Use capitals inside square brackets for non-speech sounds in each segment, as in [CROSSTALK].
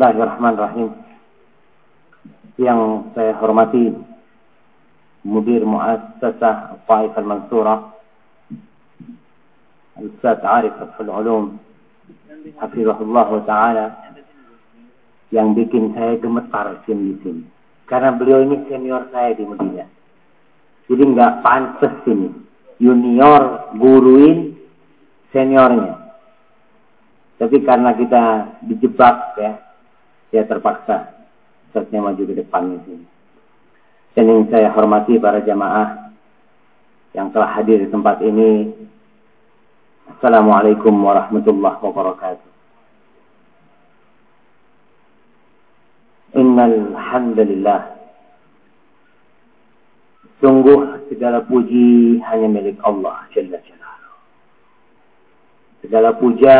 Bismillahirrahmanirrahim. Yang saya hormati Mudir Muassasah Taif Al-Mansurah Ustaz Arif Fathul Ulum Hafizahullah Ta'ala yang bikin saya gemetar di sini. Karena beliau ini senior saya di Medina. Jadi nggak pantas ini. Junior guruin seniornya. Tapi karena kita dijebak ya, saya terpaksa Ustaznya maju ke depan sini. Dan yang saya hormati para jamaah yang telah hadir di tempat ini. Assalamualaikum warahmatullahi wabarakatuh. Innal hamdalillah. Sungguh segala puji hanya milik Allah Jalla Jalla. Segala puja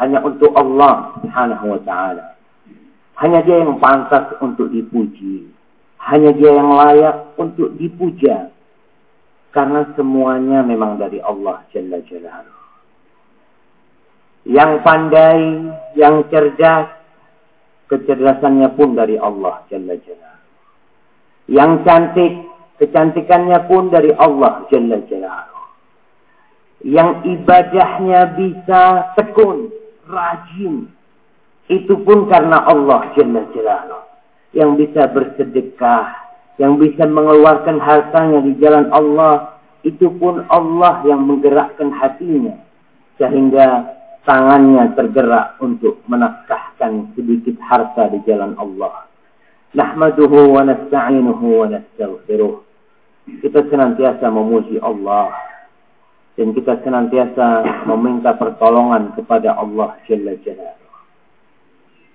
hanya untuk Allah Subhanahu wa taala. Hanya dia yang pantas untuk dipuji. Hanya dia yang layak untuk dipuja. Karena semuanya memang dari Allah Jalla Jalla. Yang pandai, yang cerdas, kecerdasannya pun dari Allah Jalla Jalla. Yang cantik, kecantikannya pun dari Allah Jalla Jalla. Yang ibadahnya bisa tekun, rajin, itu pun karena Allah Jalla Jalla yang bisa bersedekah, yang bisa mengeluarkan hartanya di jalan Allah, itu pun Allah yang menggerakkan hatinya sehingga tangannya tergerak untuk menafkahkan sedikit harta di jalan Allah. Nahmaduhu wa nasta'inuhu wa nastaghfiruh. Kita senantiasa memuji Allah dan kita senantiasa meminta pertolongan kepada Allah Jalla Jalla.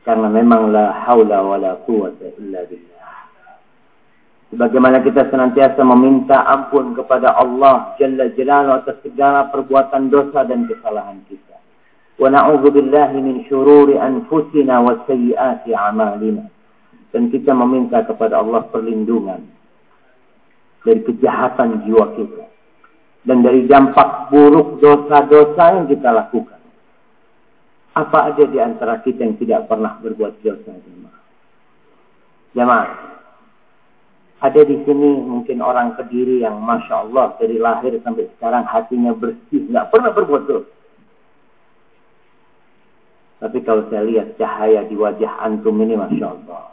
Karena memang la haula wa la quwata illa billah. Sebagaimana kita senantiasa meminta ampun kepada Allah Jalla Jalaluhu atas segala perbuatan dosa dan kesalahan kita. Wa na'udzu billahi min syururi anfusina wa sayyiati a'malina. Dan kita meminta kepada Allah perlindungan dari kejahatan jiwa kita dan dari dampak buruk dosa-dosa yang kita lakukan. Apa ada di antara kita yang tidak pernah berbuat dosa jemaah? Jemaah, ada di sini mungkin orang kediri yang masya Allah dari lahir sampai sekarang hatinya bersih, nggak pernah berbuat dosa. Tapi kalau saya lihat cahaya di wajah antum ini masya Allah,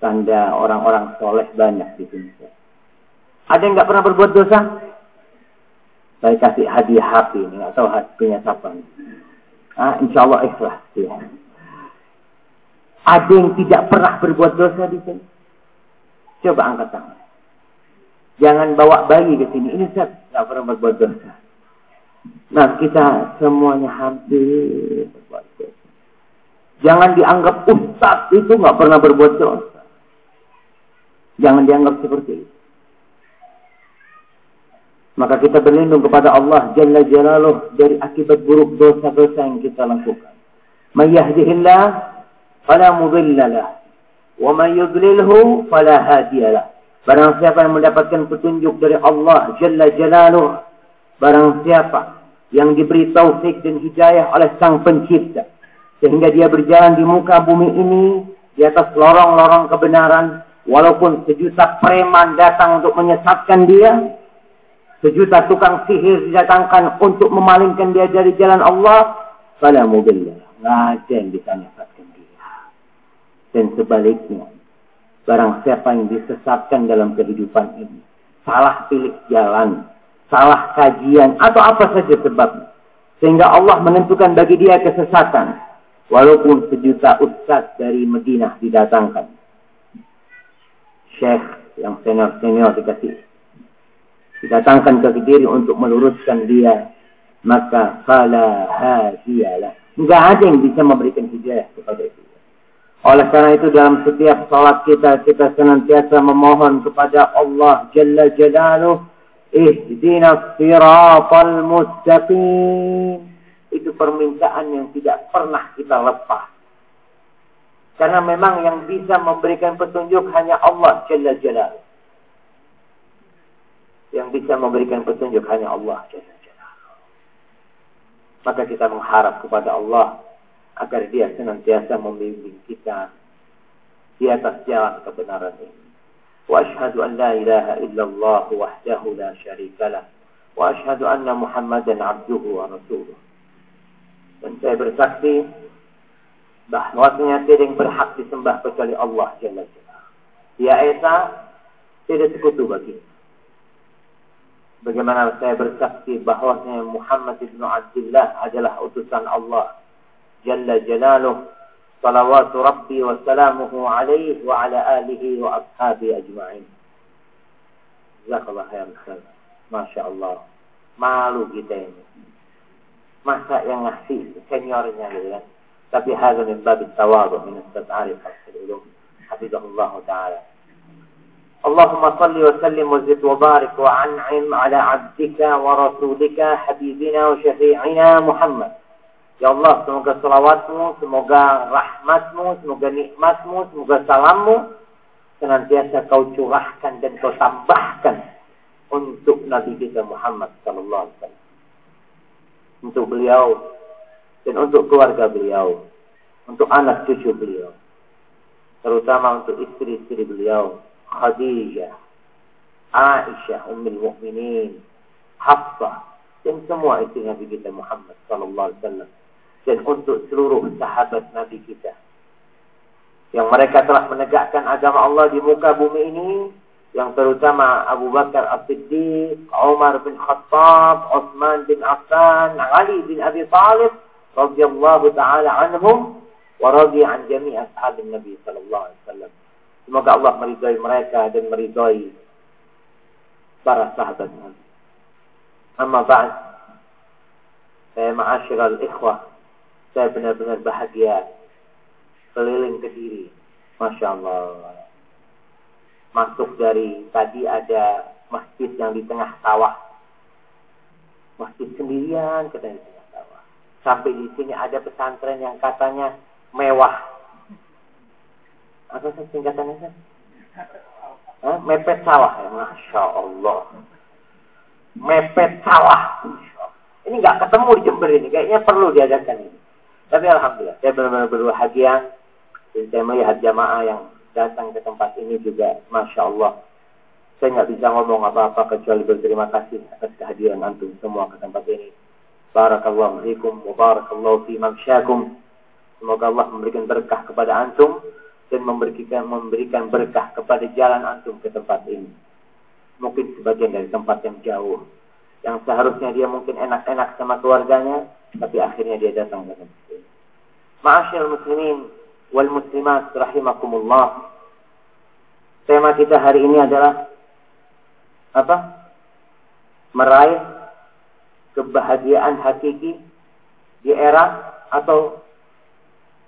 tanda orang-orang soleh banyak di sini. Ada yang nggak pernah berbuat dosa? Saya kasih hadiah HP ini, nggak tahu hatinya siapa. Nih. Ah, insya Allah ikhlas. Ya. Ada yang tidak pernah berbuat dosa di sini? Coba angkat tangan. Jangan bawa bayi ke sini. Ini saya tidak pernah berbuat dosa. Nah, kita semuanya hampir berbuat dosa. Jangan dianggap ustaz itu nggak pernah berbuat dosa. Jangan dianggap seperti itu. Maka kita berlindung kepada Allah Jalla Jalaluh dari akibat buruk dosa-dosa yang kita lakukan. Man yahdihillah fala mudhillalah wa man yudlilhu fala hadiyalah. Barang siapa yang mendapatkan petunjuk dari Allah Jalla Jalaluh, barang siapa yang diberi taufik dan hidayah oleh Sang Pencipta sehingga dia berjalan di muka bumi ini di atas lorong-lorong kebenaran walaupun sejuta preman datang untuk menyesatkan dia Sejuta tukang sihir didatangkan untuk memalingkan dia dari jalan Allah. Fala mudillah. Nggak ada yang bisa menyesatkan dia. Dan sebaliknya. Barang siapa yang disesatkan dalam kehidupan ini. Salah pilih jalan. Salah kajian. Atau apa saja sebabnya. Sehingga Allah menentukan bagi dia kesesatan. Walaupun sejuta ustaz dari Madinah didatangkan. Syekh yang senior-senior dikasih didatangkan ke diri untuk meluruskan dia, maka fala hadiyalah. Enggak ada yang bisa memberikan hidayah kepada dia. Oleh karena itu dalam setiap salat kita kita senantiasa memohon kepada Allah Jalla Jalaluh ihdinas siratal mustaqim. Itu permintaan yang tidak pernah kita lepas. Karena memang yang bisa memberikan petunjuk hanya Allah Jalla Jalaluh yang bisa memberikan petunjuk hanya Allah Maka kita mengharap kepada Allah agar dia senantiasa membimbing kita di atas jalan kebenaran ini. Wa ashhadu an la ilaha illallah wahdahu la syarika lah. Wa ashhadu anna Muhammadan abduhu wa rasuluh. Dan saya bersaksi bahwasanya tidak berhak disembah kecuali Allah Jalla Jalla. Dia Esa tidak sekutu bagi. Bagaimana saya bersaksi bahwasanya Muhammad ibn Abdullah adalah utusan Allah Jalla Jalaluh salawatu Rabbi wa salamuhu alaihi wa ala alihi wa ashabi ajma'in. Jazakallah khair. Masya Allah. Malu kita ini. Masa yang ngasih seniornya gitu kan. Tapi hal min bab tawadu min ulum. Hafizahullah Ta'ala. اللهم صل وسلم وزد وبارك وعنعم على عبدك ورسولك حبيبنا وشفيعنا محمد Ya Allah, semoga salawatmu, semoga rahmatmu, semoga nikmatmu, semoga salammu senantiasa kau curahkan dan kau tambahkan untuk Nabi kita Muhammad sallallahu alaihi wasallam. Untuk beliau dan untuk keluarga beliau, untuk anak cucu beliau, terutama untuk istri-istri beliau, Khadijah, Aisyah, Ummul Mukminin, Hafsah, dan semua istri Nabi kita Muhammad sallallahu alaihi wasallam dan untuk seluruh sahabat Nabi kita. Yang mereka telah menegakkan agama Allah di muka bumi ini, yang terutama Abu Bakar As-Siddiq, Umar bin Khattab, Utsman bin Affan, Ali bin Abi Talib, radhiyallahu taala anhum wa radi an jami' ashab Nabi sallallahu alaihi wasallam. Semoga Allah meridai mereka dan meridai para sahabat Nabi. Amma ba'd. Saya ma'asyiral ikhwah saya benar-benar bahagia keliling ke diri. Masya Allah. Masuk dari tadi ada masjid yang di tengah sawah. Masjid sendirian ke tengah sawah. Sampai di sini ada pesantren yang katanya mewah. Apa sih singkatannya sih? Hah? Mepet sawah ya, masya Allah. Mepet sawah. Ini nggak ketemu di Jember ini, kayaknya perlu diadakan ini. Tapi Alhamdulillah, saya benar-benar berbahagia. Dan saya melihat jamaah yang datang ke tempat ini juga, Masya Allah. Saya nggak bisa ngomong apa-apa kecuali berterima kasih atas kehadiran antum semua ke tempat ini. Barakallahu fiikum wa barakallahu fi mamsyakum. Semoga Allah memberikan berkah kepada antum dan memberikan memberikan berkah kepada jalan antum ke tempat ini. Mungkin sebagian dari tempat yang jauh. Yang seharusnya dia mungkin enak-enak sama keluarganya, tapi akhirnya dia datang ke tempat Ma'asyil muslimin wal muslimat rahimakumullah. Tema kita hari ini adalah apa? Meraih kebahagiaan hakiki di era atau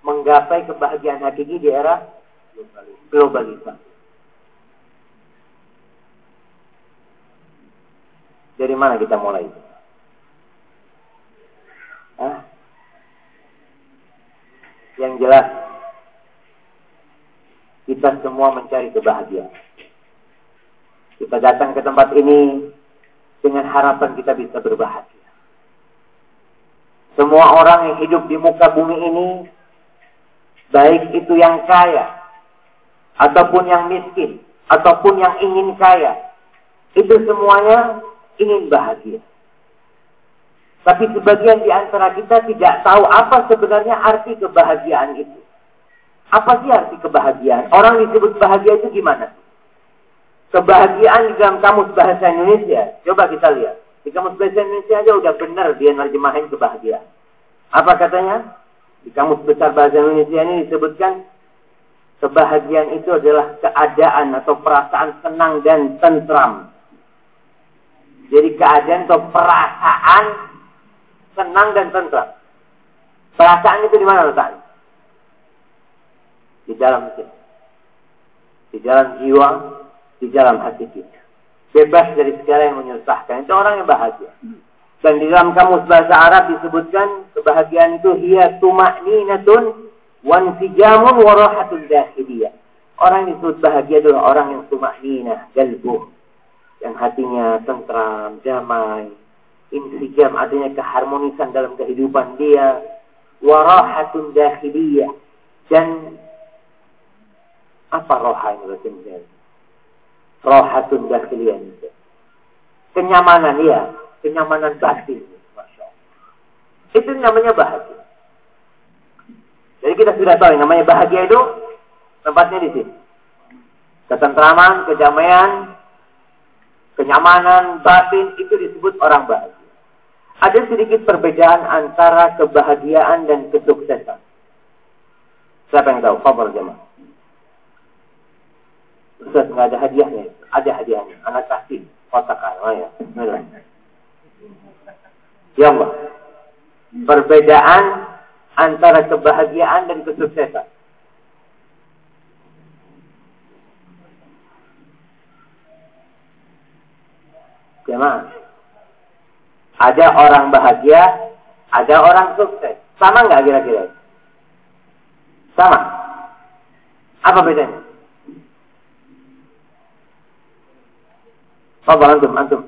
menggapai kebahagiaan hakiki di era globalisasi. Dari mana kita mulai? Hah? Yang jelas, kita semua mencari kebahagiaan. Kita datang ke tempat ini dengan harapan kita bisa berbahagia. Semua orang yang hidup di muka bumi ini, baik itu yang kaya, ataupun yang miskin, ataupun yang ingin kaya, itu semuanya ingin bahagia. Tapi sebagian di antara kita tidak tahu apa sebenarnya arti kebahagiaan itu. Apa sih arti kebahagiaan? Orang disebut bahagia itu gimana? Kebahagiaan di dalam kamus bahasa Indonesia. Coba kita lihat. Di kamus bahasa Indonesia aja udah benar dia nerjemahin kebahagiaan. Apa katanya? Di kamus besar bahasa Indonesia ini disebutkan kebahagiaan itu adalah keadaan atau perasaan senang dan tentram. Jadi keadaan atau perasaan senang dan tentram. Perasaan itu di mana letaknya? Di dalam kita. Di dalam jiwa, di dalam hati kita. Bebas dari segala yang menyusahkan. Itu orang yang bahagia. Dan di dalam kamus bahasa Arab disebutkan kebahagiaan itu hiya tuma'ninatun wansijamun warahatul dahiliyah. Orang yang disebut bahagia adalah orang yang tuma'ninah, galbuh. Yang hatinya tentram, damai, insijam, adanya keharmonisan dalam kehidupan dia, warahatun dakhiliyah dan apa roha bahasa Indonesia? Rohatun dakhiliyah itu. Kenyamanan ya, kenyamanan batin. Itu namanya bahagia. Jadi kita sudah tahu yang namanya bahagia itu tempatnya di sini. Ketentraman, kedamaian, kenyamanan batin itu disebut orang bahagia. Ada sedikit perbedaan antara kebahagiaan dan kesuksesan. Siapa yang tahu? Fabel jemaah. Ustaz nggak ada hadiahnya. Ada hadiahnya. Anak kasih kotakan. Oh ya. Ya Allah. Perbedaan antara kebahagiaan dan kesuksesan. Jemaah. Ada orang bahagia, ada orang sukses. Sama nggak kira-kira? Sama. Apa bedanya? Apa antum antum?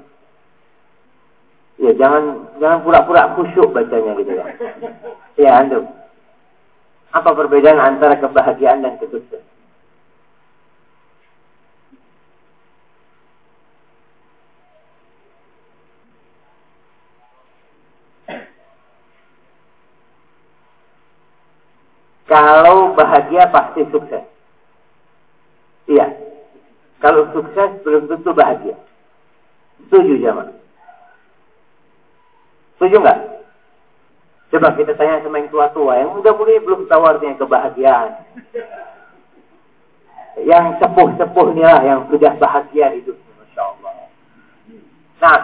Ya jangan jangan pura-pura khusyuk bacanya gitu ya. [LAUGHS] Ya antum. Apa perbedaan antara kebahagiaan dan kesuksesan? Kalau bahagia pasti sukses. Iya. Kalau sukses belum tentu bahagia. Setuju jamaah? Setuju nggak? Coba kita tanya sama yang tua-tua. Yang muda-muda belum tahu artinya kebahagiaan. Yang sepuh-sepuh lah yang sudah bahagia hidup. Masya Allah. Nah,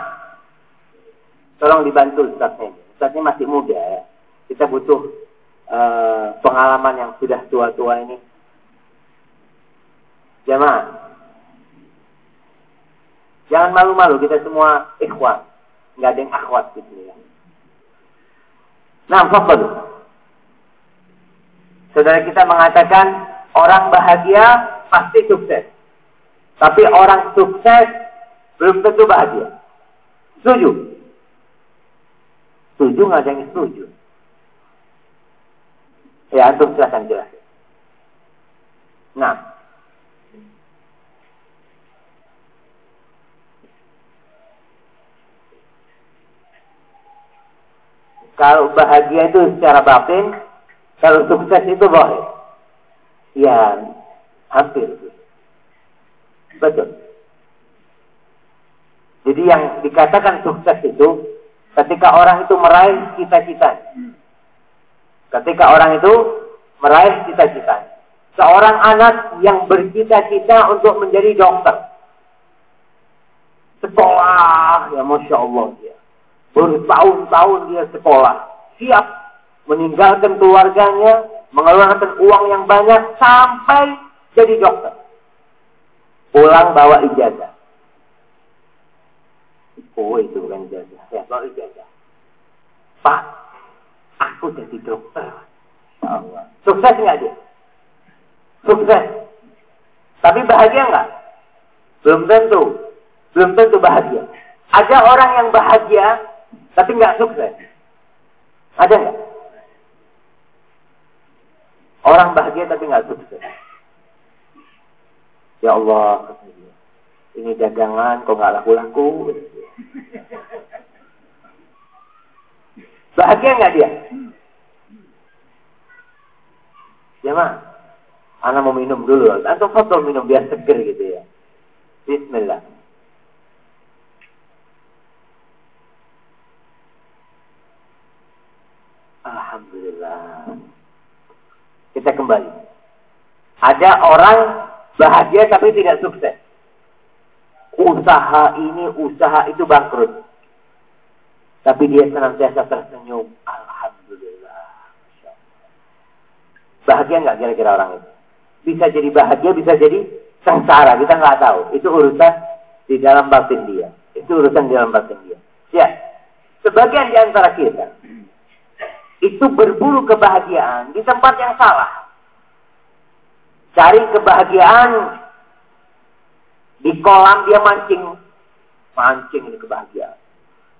tolong dibantu Ustaznya. Ustaznya masih muda ya. Kita butuh uh, pengalaman yang sudah tua-tua ini. Jamaah, Jangan malu-malu, kita semua ikhwan. Nggak ada yang akhwat gitu ya. Nah, fafad. Saudara kita mengatakan orang bahagia pasti sukses. Tapi orang sukses belum tentu bahagia. Setuju? Setuju nggak ada yang setuju? Ya, antum silahkan jelas. Nah, Kalau bahagia itu secara batin, kalau sukses itu boleh. Ya, hampir. Betul. Jadi yang dikatakan sukses itu ketika orang itu meraih cita-cita. Ketika orang itu meraih cita-cita. Seorang anak yang bercita-cita untuk menjadi dokter. Sekolah, ya Masya Allah Bertahun-tahun dia sekolah. Siap meninggalkan keluarganya, mengeluarkan uang yang banyak sampai jadi dokter. Pulang bawa ijazah. Oh itu bukan ijazah. Ya, bawa ijazah. Pak, aku jadi dokter. Allah. Sukses nggak dia? Sukses. Tapi bahagia nggak? Belum tentu. Belum tentu bahagia. Ada orang yang bahagia tapi nggak sukses. Ada nggak? Orang bahagia tapi nggak sukses. Ya Allah, ini dagangan kok nggak laku-laku. Bahagia nggak dia? Ya mah, anak mau minum dulu. Atau foto minum biar seger gitu ya. Bismillah. Alhamdulillah. Kita kembali. Ada orang bahagia tapi tidak sukses. Usaha ini, usaha itu bangkrut. Tapi dia senantiasa tersenyum. Alhamdulillah. Bahagia nggak kira-kira orang itu? Bisa jadi bahagia, bisa jadi sengsara. Kita nggak tahu. Itu urusan di dalam batin dia. Itu urusan di dalam batin dia. Ya, sebagian di antara kita itu berburu kebahagiaan di tempat yang salah. Cari kebahagiaan di kolam dia mancing, mancing ini kebahagiaan.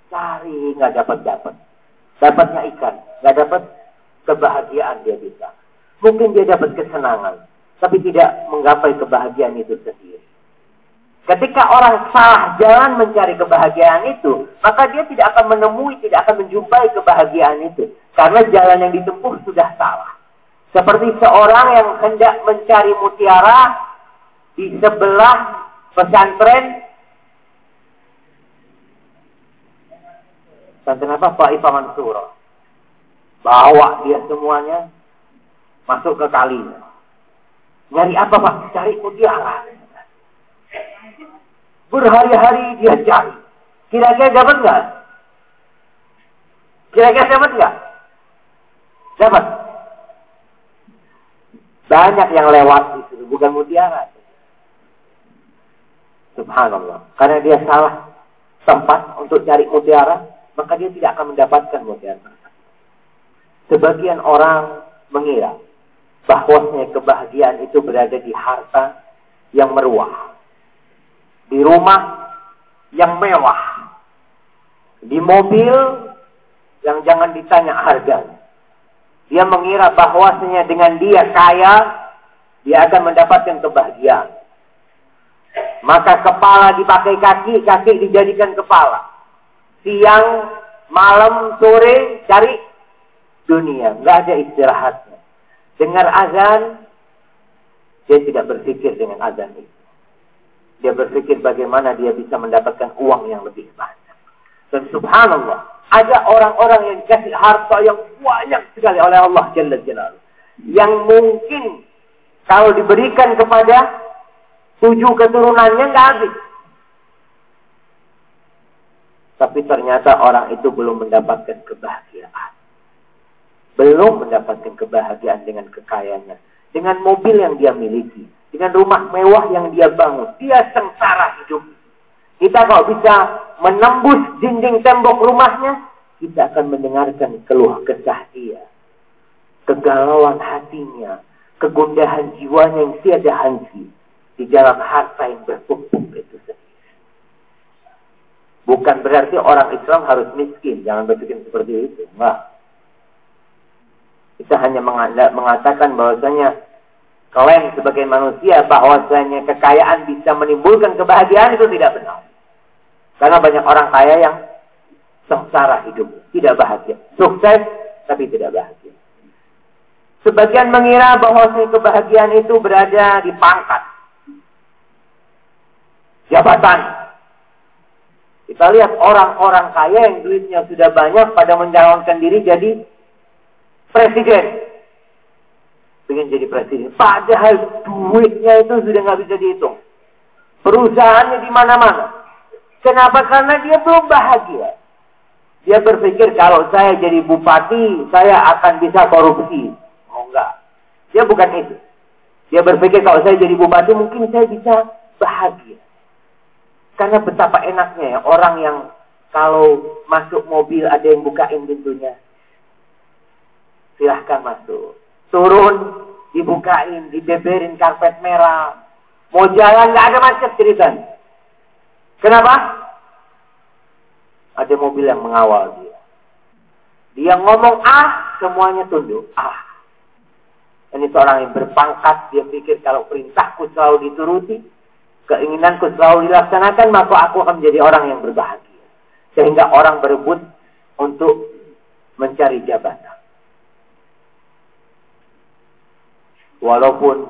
Cari nggak dapat dapat, dapatnya ikan, nggak dapat kebahagiaan dia bisa. Mungkin dia dapat kesenangan, tapi tidak menggapai kebahagiaan itu sendiri. Ketika orang salah jalan mencari kebahagiaan itu, maka dia tidak akan menemui, tidak akan menjumpai kebahagiaan itu. Karena jalan yang ditempuh sudah salah. Seperti seorang yang hendak mencari mutiara di sebelah pesantren. Pesantren apa? Pak Ipa Mansur. Bawa dia semuanya masuk ke kalinya. Nyari apa Pak? Cari mutiara. Berhari-hari dia cari. Kira-kira dapat nggak? Kira-kira dapat nggak? Dapat. Banyak yang lewat itu, bukan mutiara. Subhanallah. Karena dia salah tempat untuk cari mutiara, maka dia tidak akan mendapatkan mutiara. Sebagian orang mengira bahwasanya kebahagiaan itu berada di harta yang meruah di rumah yang mewah, di mobil yang jangan ditanya harganya. Dia mengira bahwasanya dengan dia kaya, dia akan mendapatkan kebahagiaan. Maka kepala dipakai kaki, kaki dijadikan kepala. Siang, malam, sore, cari dunia. Nggak ada istirahatnya. Dengar azan, dia tidak berpikir dengan azan itu. Dia berpikir bagaimana dia bisa mendapatkan uang yang lebih banyak. Dan subhanallah, ada orang-orang yang dikasih harta yang banyak sekali oleh Allah Jalla Jalaluhu. Yang mungkin kalau diberikan kepada tujuh keturunannya nggak habis. Tapi ternyata orang itu belum mendapatkan kebahagiaan. Belum mendapatkan kebahagiaan dengan kekayaannya. Dengan mobil yang dia miliki dengan rumah mewah yang dia bangun. Dia sengsara hidup. Kita kalau bisa menembus dinding tembok rumahnya, kita akan mendengarkan keluh kesah dia. Kegalauan hatinya, kegundahan jiwanya yang tiada henti di dalam harta yang berpupuk itu sendiri. Bukan berarti orang Islam harus miskin, jangan berpikir seperti itu. Enggak. Kita hanya mengatakan bahwasanya klaim sebagai manusia bahwasanya kekayaan bisa menimbulkan kebahagiaan itu tidak benar. Karena banyak orang kaya yang sengsara hidup, tidak bahagia. Sukses tapi tidak bahagia. Sebagian mengira bahwa kebahagiaan itu berada di pangkat. Jabatan. Kita lihat orang-orang kaya yang duitnya sudah banyak pada mencalonkan diri jadi presiden pengen jadi presiden. Padahal duitnya itu sudah nggak bisa dihitung. Perusahaannya di mana-mana. Kenapa? Karena dia belum bahagia. Dia berpikir kalau saya jadi bupati, saya akan bisa korupsi. Oh enggak. Dia bukan itu. Dia berpikir kalau saya jadi bupati, mungkin saya bisa bahagia. Karena betapa enaknya ya orang yang kalau masuk mobil ada yang bukain pintunya. Silahkan masuk turun, dibukain, dibeberin karpet merah. Mau jalan nggak ada macet ceritanya. Kenapa? Ada mobil yang mengawal dia. Dia ngomong ah, semuanya tunduk. Ah. Ini seorang yang berpangkat, dia pikir kalau perintahku selalu dituruti, keinginanku selalu dilaksanakan, maka aku akan menjadi orang yang berbahagia. Sehingga orang berebut untuk mencari jabatan. Walaupun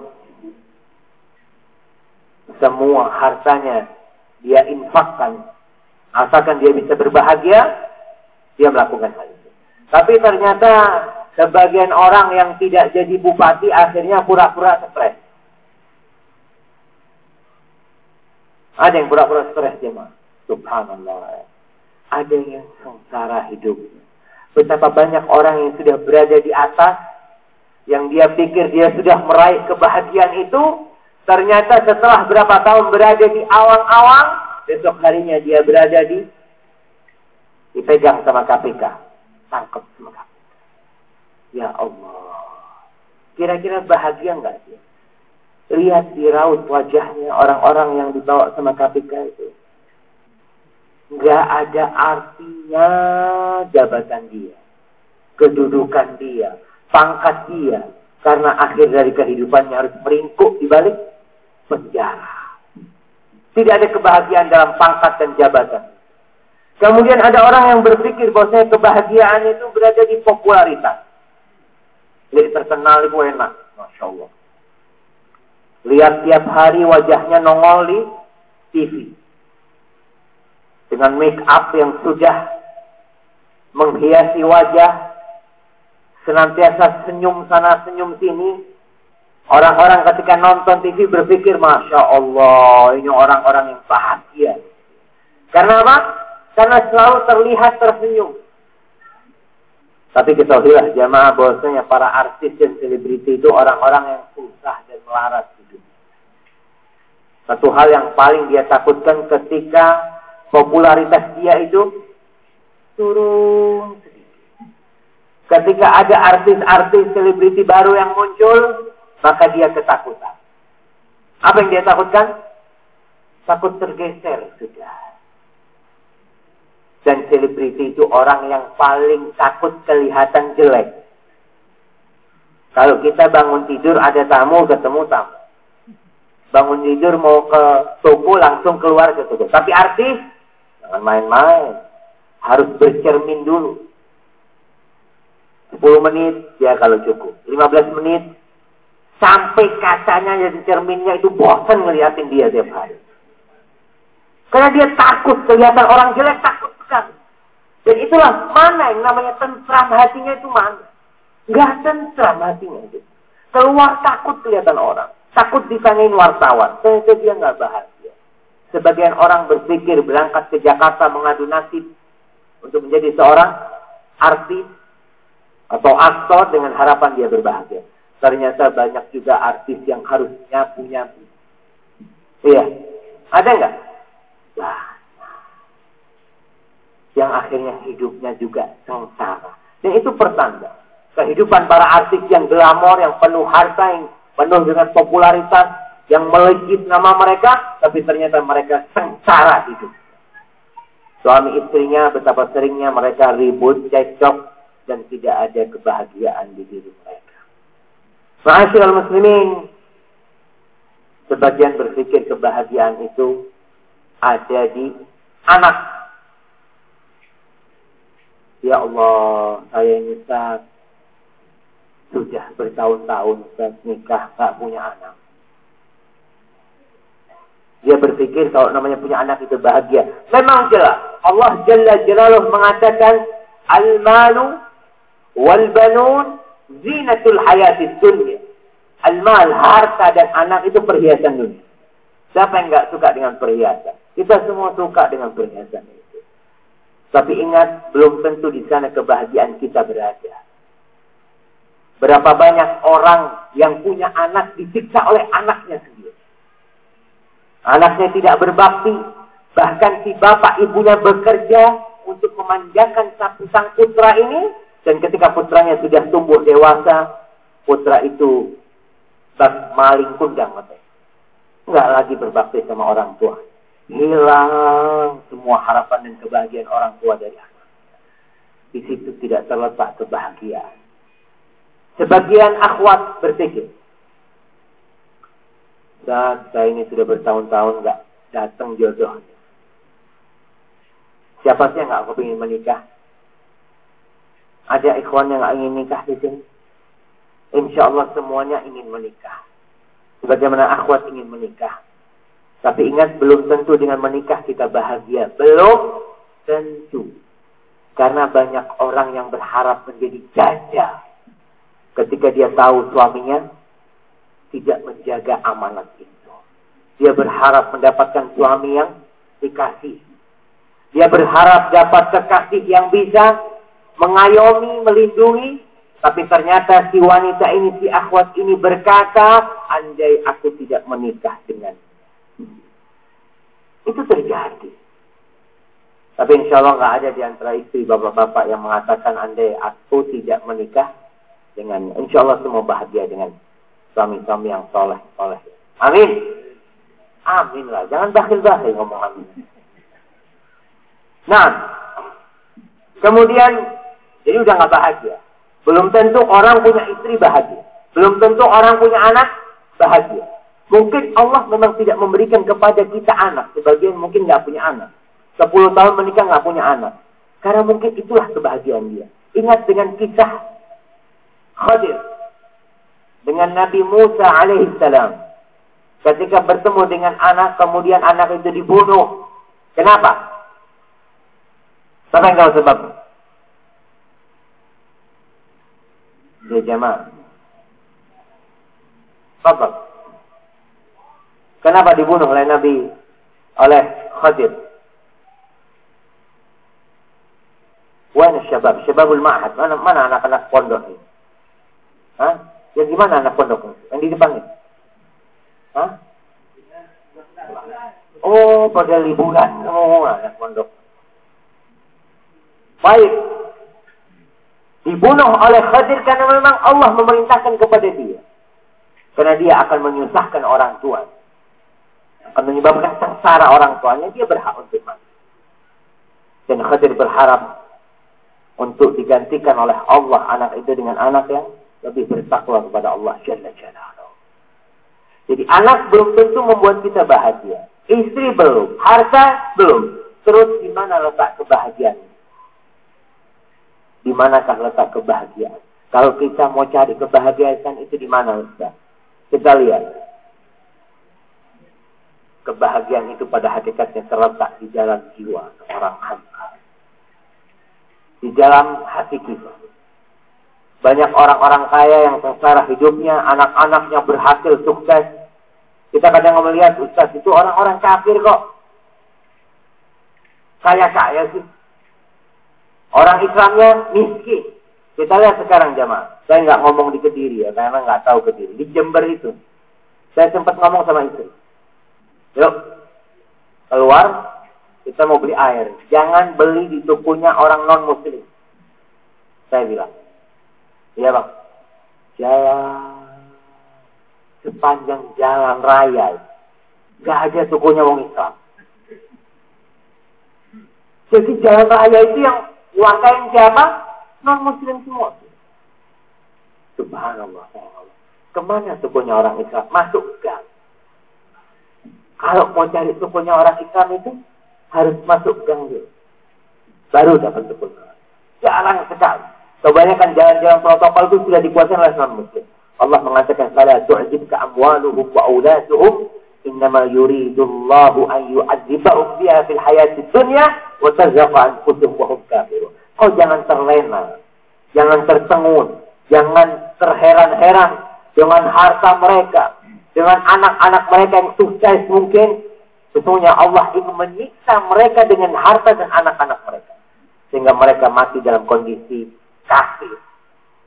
semua hartanya dia infakkan, asalkan dia bisa berbahagia, dia melakukan hal itu. Tapi ternyata sebagian orang yang tidak jadi bupati akhirnya pura-pura stres. Ada yang pura-pura stres jemaah. Subhanallah. Ada yang sengsara hidup. Betapa banyak orang yang sudah berada di atas yang dia pikir dia sudah meraih kebahagiaan itu, ternyata setelah berapa tahun berada di awang-awang, besok harinya dia berada di dipegang sama KPK, tangkap sama KPK. Ya Allah, kira-kira bahagia nggak sih? Lihat di raut wajahnya orang-orang yang dibawa sama KPK itu. Nggak ada artinya jabatan dia, kedudukan dia, pangkat dia. Karena akhir dari kehidupannya harus meringkuk di balik penjara. Tidak ada kebahagiaan dalam pangkat dan jabatan. Kemudian ada orang yang berpikir bahwa kebahagiaan itu berada di popularitas. Lihat terkenal itu enak. Masya Allah. Lihat tiap hari wajahnya nongol di TV. Dengan make up yang sudah menghiasi wajah. Senantiasa senyum sana senyum sini. Orang-orang ketika nonton TV berpikir, Masya Allah, ini orang-orang yang bahagia. Karena apa? Karena selalu terlihat tersenyum. Tapi ketahuilah jamaah bahwasanya para artis dan selebriti itu orang-orang yang susah dan melarat hidup. Satu hal yang paling dia takutkan ketika popularitas dia itu turun Ketika ada artis-artis selebriti baru yang muncul, maka dia ketakutan. Apa yang dia takutkan? Takut tergeser sudah. Dan selebriti itu orang yang paling takut kelihatan jelek. Kalau kita bangun tidur ada tamu, ketemu tamu. Bangun tidur mau ke toko langsung keluar ke toko. Tapi artis, jangan main-main. Harus bercermin dulu. 10 menit, ya kalau cukup. 15 menit, sampai kacanya jadi cerminnya itu bosan ngeliatin dia tiap hari. Karena dia takut kelihatan orang jelek, takut dan itulah mana yang namanya tentram hatinya itu mana. Gak tentram hatinya itu. Keluar takut kelihatan orang. Takut ditanyain wartawan. Ternyata dia nggak bahagia. Sebagian orang berpikir berangkat ke Jakarta mengadu nasib untuk menjadi seorang artis atau aktor dengan harapan dia berbahagia. Ternyata banyak juga artis yang harus nyapu-nyapu. Iya. Ada nggak? Nah, yang akhirnya hidupnya juga sengsara. Dan itu pertanda. Kehidupan para artis yang glamor, yang penuh harta, yang penuh dengan popularitas, yang melejit nama mereka, tapi ternyata mereka sengsara hidup. Suami istrinya betapa seringnya mereka ribut, cekcok, dan tidak ada kebahagiaan di diri. Ma'asyiral muslimin, sebagian berpikir kebahagiaan itu ada di anak Ya Allah, saya ini Ustaz, sudah bertahun-tahun Ustaz nikah, gak punya anak. Dia berpikir kalau namanya punya anak itu bahagia. Memang jelas. Allah Jalla Jalaluh mengatakan, Al-malu wal-banun zinatul hayatid dunia. Al-mal, harta dan anak itu perhiasan dunia. Siapa yang gak suka dengan perhiasan? Kita semua suka dengan perhiasan ini. Tapi ingat, belum tentu di sana kebahagiaan kita berada. Berapa banyak orang yang punya anak disiksa oleh anaknya sendiri. Anaknya tidak berbakti, bahkan si bapak ibunya bekerja untuk memanjakan sang putra ini, dan ketika putranya sudah tumbuh dewasa, putra itu maling kundang. Enggak lagi berbakti sama orang tua. Hilang semua harapan dan kebahagiaan orang tua dari anak. Di situ tidak terletak kebahagiaan. Sebagian akhwat berpikir, dan saya ini sudah bertahun-tahun nggak datang jodohnya. Siapa sih yang nggak kepingin menikah? Ada ikhwan yang ingin nikah di sini? Insya Allah semuanya ingin menikah. Sebagaimana akhwat ingin menikah. Tapi ingat belum tentu dengan menikah kita bahagia. Belum tentu. Karena banyak orang yang berharap menjadi janda. Ketika dia tahu suaminya tidak menjaga amanat itu. Dia berharap mendapatkan suami yang dikasih. Dia berharap dapat kekasih yang bisa mengayomi, melindungi. Tapi ternyata si wanita ini, si akhwat ini berkata, andai aku tidak menikah dengan itu terjadi. Tapi insya Allah nggak ada di antara istri bapak-bapak yang mengatakan andai aku tidak menikah dengan insya Allah semua bahagia dengan suami-suami yang soleh soleh. Amin. Amin lah. Jangan bakhil-bakhil ngomong amin. Nah, kemudian jadi udah nggak bahagia. Belum tentu orang punya istri bahagia. Belum tentu orang punya anak bahagia. Mungkin Allah memang tidak memberikan kepada kita anak. Sebagian mungkin nggak punya anak. Sepuluh tahun menikah nggak punya anak. Karena mungkin itulah kebahagiaan dia. Ingat dengan kisah Khadir. Dengan Nabi Musa alaihissalam. Ketika bertemu dengan anak, kemudian anak itu dibunuh. Kenapa? Siapa yang tahu sebab? Jemaah. Fadal. Kenapa dibunuh oleh Nabi oleh Khadir? Mana syabab? Syababul ma'had. Mana mana anak-anak pondok ini? Hah? Ya gimana anak pondok Yang di depan ini? Hah? Oh, pada liburan. Oh, anak pondok. Baik. Dibunuh oleh Khadir karena memang Allah memerintahkan kepada dia. Karena dia akan menyusahkan orang tua. Akan menyebabkan sengsara orang tuanya, dia berhak untuk mati. Dan Khadir berharap untuk digantikan oleh Allah anak itu dengan anak yang lebih bertakwa kepada Allah Jalla Jalla. Jadi anak belum tentu membuat kita bahagia. Istri belum, harta belum. Terus di mana letak kebahagiaan? Di manakah letak kebahagiaan? Kalau kita mau cari kebahagiaan itu di mana Ustaz? Kita lihat. Kebahagiaan itu pada hakikatnya terletak di dalam jiwa orang hamba. Di dalam hati kita. Banyak orang-orang kaya yang sengsara hidupnya, anak-anaknya berhasil sukses. Kita kadang melihat Ustaz itu orang-orang kafir kok. Kaya-kaya sih. Orang Islamnya miskin. Kita lihat sekarang jamaah. Saya nggak ngomong di Kediri ya, karena nggak tahu Kediri. Di Jember itu. Saya sempat ngomong sama istri. Yuk, keluar, kita mau beli air. Jangan beli di tokonya orang non-muslim. Saya bilang. Iya bang. Jalan. Sepanjang jalan raya. Gak ada tokonya orang Islam. Jadi jalan raya itu yang Warga siapa? Non muslim semua. Subhanallah. Ke mana sukunya orang Islam? Masuk gang. Kalau mau cari sukunya orang Islam itu harus masuk gang dulu. Baru dapat sukunya. Jarang sekali. Kebanyakan jalan-jalan protokol itu sudah dikuasai oleh non muslim. Allah mengatakan fala tu'jibka amwaluhum wa auladuhum innama yuridullahu an yu'adzibahum biha fil hayati dunya wa tazhaqa anfusuhum wa hum. Kau jangan terlena, jangan tersengun, jangan terheran-heran dengan harta mereka, dengan anak-anak mereka yang sukses mungkin. Sesungguhnya Allah ingin menyiksa mereka dengan harta dan anak-anak mereka. Sehingga mereka mati dalam kondisi kafir.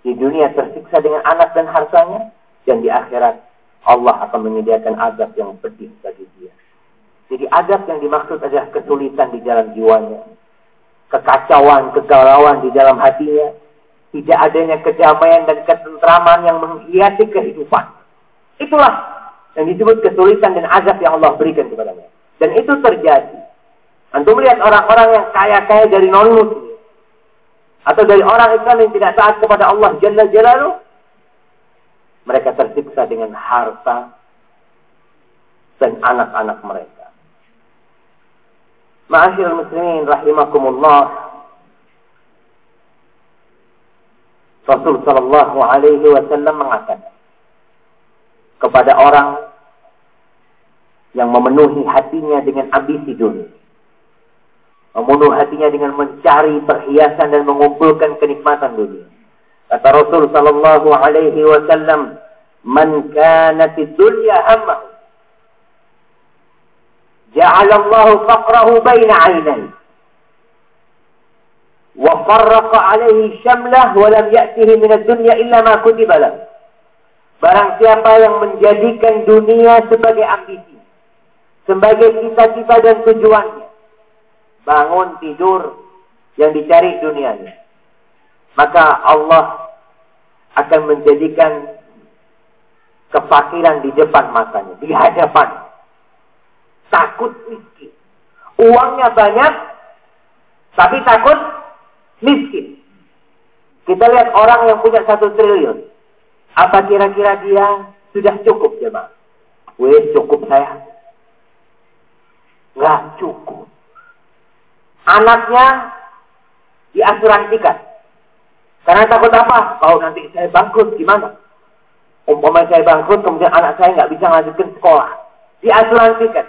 Di dunia tersiksa dengan anak dan hartanya. Dan di akhirat Allah akan menyediakan azab yang pedih bagi dia. Jadi azab yang dimaksud adalah kesulitan di dalam jiwanya kekacauan, kegalauan di dalam hatinya, tidak adanya kedamaian dan ketentraman yang menghiasi kehidupan. Itulah yang disebut kesulitan dan azab yang Allah berikan kepadanya. Dan itu terjadi. Antum melihat orang-orang yang kaya-kaya dari non-muslim. Atau dari orang Islam yang tidak taat kepada Allah Jalla Jalaluh. Mereka tersiksa dengan harta dan anak-anak mereka. Ma'asyiral muslimin rahimakumullah. Rasul sallallahu alaihi wasallam mengatakan kepada orang yang memenuhi hatinya dengan ambisi dunia. Memenuhi hatinya dengan mencari perhiasan dan mengumpulkan kenikmatan dunia. Kata Rasul sallallahu alaihi wasallam, "Man kanat dunya hammahu Ja'alallahu faqrahu baina 'ainayhi. Farraqa 'alaihi syamlah wa lam ya'tihi min ad-dunya illa ma kutiba lahu. Barang siapa yang menjadikan dunia sebagai ambisi, sebagai cita-cita dan tujuannya, bangun tidur yang dicari dunianya, maka Allah akan menjadikan kefakiran di depan matanya, di hadapan takut miskin. Uangnya banyak, tapi takut miskin. Kita lihat orang yang punya satu triliun. Apa kira-kira dia sudah cukup jemaah? Weh cukup saya. Nggak cukup. Anaknya diasuransikan. Karena takut apa? Kalau nanti saya bangkrut gimana? Umpamanya saya bangkrut, kemudian anak saya nggak bisa ngajukan sekolah. Diasuransikan.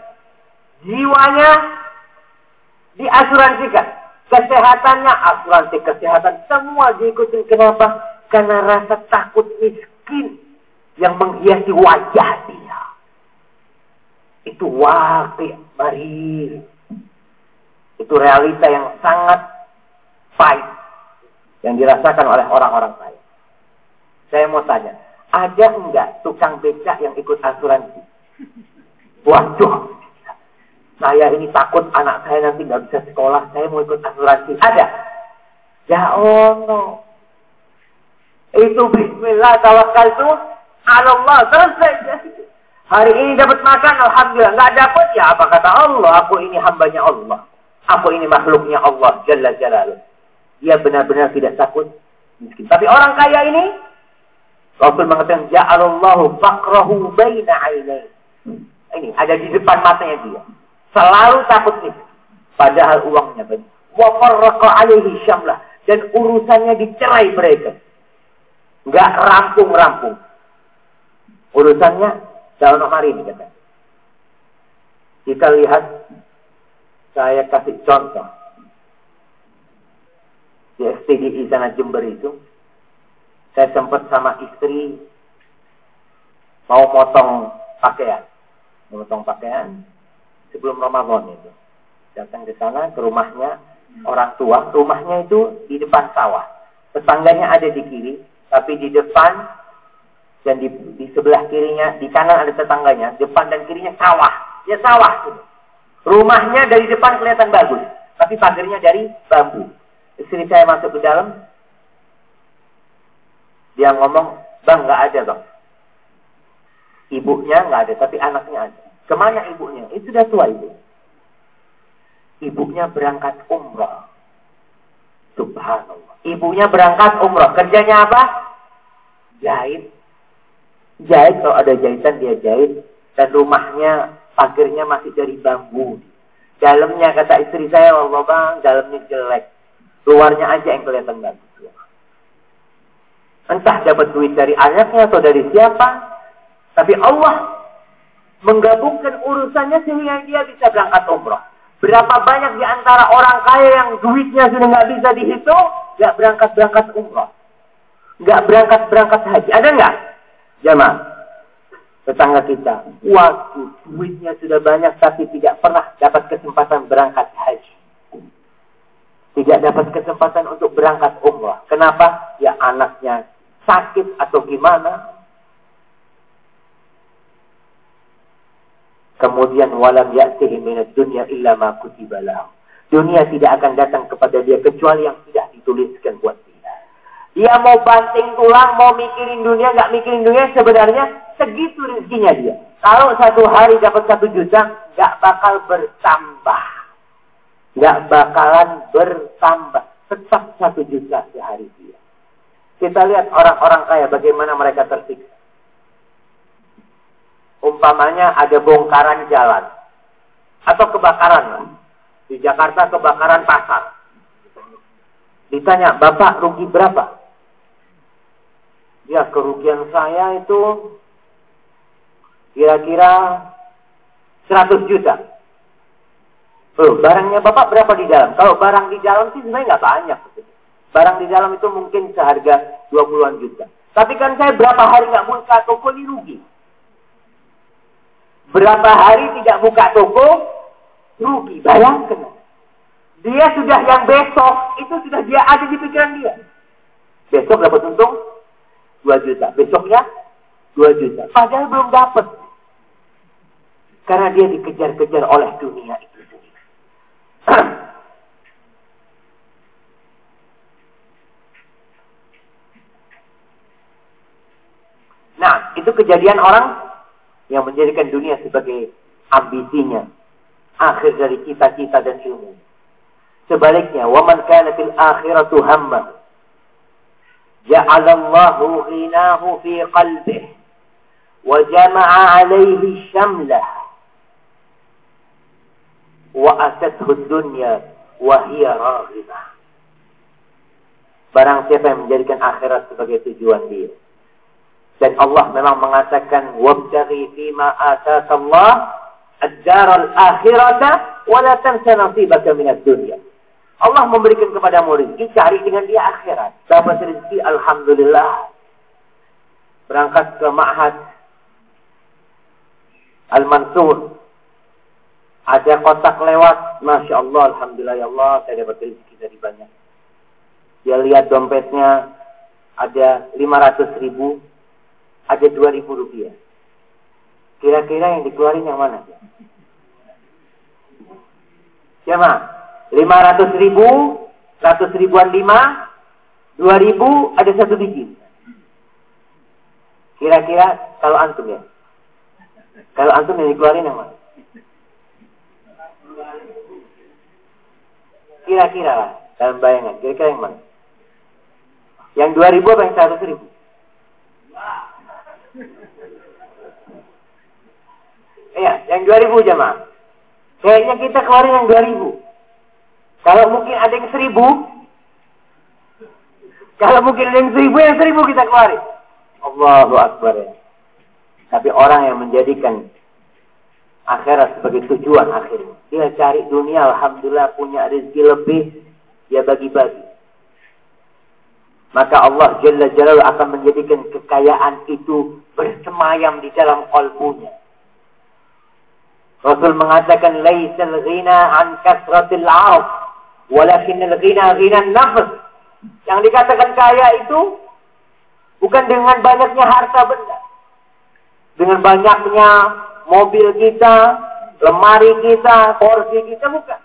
Jiwanya diasuransikan. Kesehatannya, asuransi kesehatan, semua diikuti. Kenapa? Karena rasa takut miskin yang menghiasi wajah dia. Itu wakil, mari. Itu realita yang sangat pahit yang dirasakan oleh orang-orang kaya. Saya mau tanya, ada enggak tukang becak yang ikut asuransi? Waduh, saya ini takut anak saya nanti nggak bisa sekolah, saya mau ikut asuransi. Ada? Ya Allah. Itu bismillah tawakal itu Allah selesai. Hari ini dapat makan, Alhamdulillah. Nggak dapat, ya apa kata Allah? Aku ini hambanya Allah. Aku ini makhluknya Allah. Jalla Jalaluh. Dia benar-benar tidak takut miskin. Tapi orang kaya ini, Rasul mengatakan, Ja'alallahu faqrahu baina ainai. Ini ada di depan matanya dia. Selalu takut nih. Padahal uangnya banyak. Wa farraqa alaihi syamlah. Dan urusannya dicerai mereka. Enggak rampung-rampung. Urusannya dalam hari ini kata. Kita lihat saya kasih contoh. Di STDI sana Jember itu. Saya sempat sama istri mau potong pakaian. Memotong pakaian sebelum Ramadan itu. Datang ke sana, ke rumahnya orang tua. Rumahnya itu di depan sawah. Tetangganya ada di kiri, tapi di depan dan di, di sebelah kirinya, di kanan ada tetangganya, depan dan kirinya sawah. Ya sawah. Gitu. Rumahnya dari depan kelihatan bagus, tapi pagarnya dari bambu. Istri saya masuk ke dalam, dia ngomong, bang nggak ada bang. Ibunya nggak ada, tapi anaknya ada. Ke mana ibunya? Itu sudah tua ibu. Ibunya berangkat umrah. Subhanallah. Ibunya berangkat umrah. Kerjanya apa? Jahit. Jahit kalau ada jahitan dia jahit. Dan rumahnya pagernya masih dari bambu. Dalamnya kata istri saya, Allah bang, dalamnya jelek. Luarnya aja yang kelihatan bagus. Entah dapat duit dari anaknya atau dari siapa. Tapi Allah menggabungkan urusannya sehingga dia bisa berangkat umroh. Berapa banyak di antara orang kaya yang duitnya sudah nggak bisa dihitung, nggak berangkat berangkat umroh, nggak berangkat berangkat haji. Ada nggak? Jamaah, tetangga kita, waktu duitnya sudah banyak tapi tidak pernah dapat kesempatan berangkat haji. Tidak dapat kesempatan untuk berangkat umroh. Kenapa? Ya anaknya sakit atau gimana, Kemudian walam ya'tihi minad dunya illa ma kutiba Dunia tidak akan datang kepada dia kecuali yang tidak dituliskan buat dia. Dia mau banting tulang, mau mikirin dunia, nggak mikirin dunia, sebenarnya segitu rezekinya dia. Kalau satu hari dapat satu juta, nggak bakal bertambah. Nggak bakalan bertambah. Tetap satu juta sehari dia. Kita lihat orang-orang kaya bagaimana mereka tersiksa. Umpamanya ada bongkaran jalan. Atau kebakaran. Di Jakarta kebakaran pasar. Ditanya, Bapak rugi berapa? Ya, kerugian saya itu kira-kira 100 juta. Oh, barangnya Bapak berapa di dalam? Kalau barang di dalam sih sebenarnya nggak banyak. Barang di dalam itu mungkin seharga 20-an juta. Tapi kan saya berapa hari nggak buka toko ini rugi. Berapa hari tidak buka toko, rugi. Bayangkan. Dia sudah yang besok, itu sudah dia ada di pikiran dia. Besok dapat untung 2 juta. Besoknya 2 juta. Padahal belum dapat. Karena dia dikejar-kejar oleh dunia itu. Nah, itu kejadian orang yang menjadikan dunia sebagai ambisinya, akhir dari cita-cita dan ilmu. Sebaliknya, waman kana fil akhiratu hamma Ja'alallahu ghinahu fi qalbih. Wa jama'a alaihi syamlah. Wa atathu dunya wa hiya raghibah. Barang siapa yang menjadikan akhirat sebagai tujuan dia. Dan Allah memang mengatakan wabtaghi fima ataka Allah ad-dar al-akhirata wa la tansa nasibaka min ad-dunya. Allah memberikan kepadamu rezeki, cari dengan dia akhirat. Dapat rezeki, Alhamdulillah. Berangkat ke Ma'had Al-Mansur. Ada kotak lewat. Masya Allah, Alhamdulillah ya Allah, saya dapat rezeki dari banyak. Dia lihat dompetnya, ada 500 ribu, ada 2000 rupiah. Kira-kira yang dikeluarin yang mana? Siapa? 500 ribu, 100 ribuan lima, 2000 ada satu biji. Kira-kira kalau antum ya. Kalau antum yang dikeluarin yang mana? Kira-kira lah dalam bayangan. Kira-kira yang mana? Yang 2000 apa yang 100 ribu? Iya, yang 2000 jemaah. Kayaknya kita keluarin yang 2000. Kalau mungkin ada yang seribu, kalau mungkin ada yang seribu, yang seribu kita keluarin. Allahu Akbar ya. Tapi orang yang menjadikan akhirat sebagai tujuan akhirnya. Dia cari dunia, Alhamdulillah punya rezeki lebih, dia bagi-bagi. Maka Allah Jalla Jalla akan menjadikan kekayaan itu bersemayam di dalam kalbunya. Rasul mengatakan, Laisal ghina an kasratil arab. Walakinil ghina ghina nafs. Yang dikatakan kaya itu bukan dengan banyaknya harta benda. Dengan banyaknya mobil kita, lemari kita, kursi kita, bukan.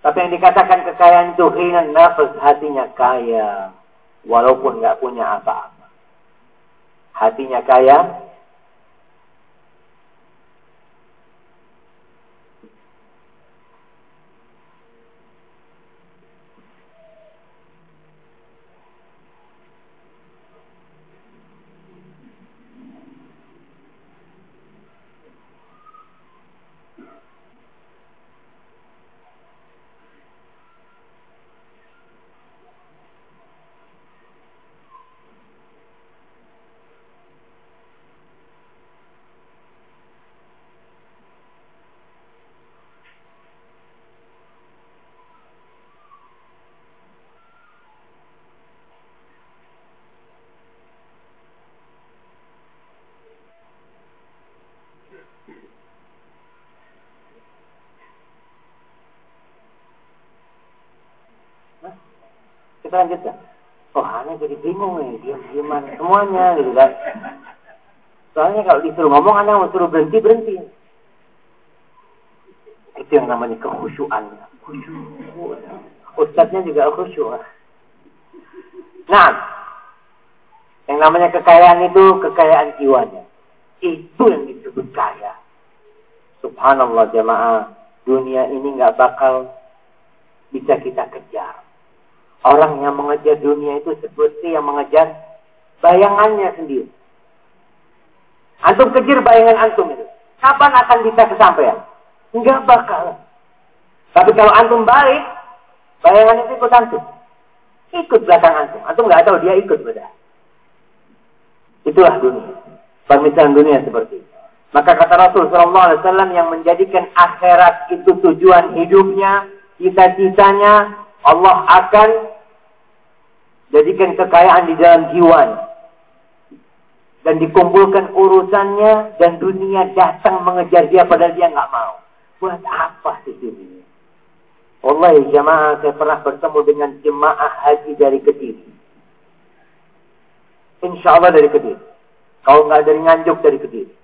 Tapi yang dikatakan kekayaan itu ghina nafs, hatinya kaya. Walaupun nggak punya apa-apa. Hatinya kaya, Kita lanjutkan. Oh, aneh jadi bingung nih, diam-diaman semuanya gitu kan. Soalnya kalau disuruh ngomong, aneh mau suruh berhenti, berhenti. Itu yang namanya kekhusyuan. Ustadznya juga khusyuk. Nah, yang namanya kekayaan itu kekayaan jiwanya. Itu yang disebut kaya. Subhanallah jamaah, dunia ini nggak bakal bisa kita kejar. Orang yang mengejar dunia itu seperti yang mengejar bayangannya sendiri. Antum kejar bayangan antum itu. Kapan akan bisa kesampaian? Enggak bakal. Tapi kalau antum balik, bayangan itu ikut antum. Ikut belakang antum. Antum nggak tahu dia ikut beda. Itulah dunia. Pemisahan dunia seperti itu. Maka kata Rasul Sallallahu Alaihi Wasallam yang menjadikan akhirat itu tujuan hidupnya, cita-citanya, Allah akan Jadikan kekayaan di dalam jiwanya. Dan dikumpulkan urusannya dan dunia datang mengejar dia padahal dia nggak mau. Buat apa sih ini? Wallahi jamaah saya pernah bertemu dengan jemaah haji dari Kediri. Insya Allah dari Kediri. Kalau nggak dari Nganjuk dari Kediri.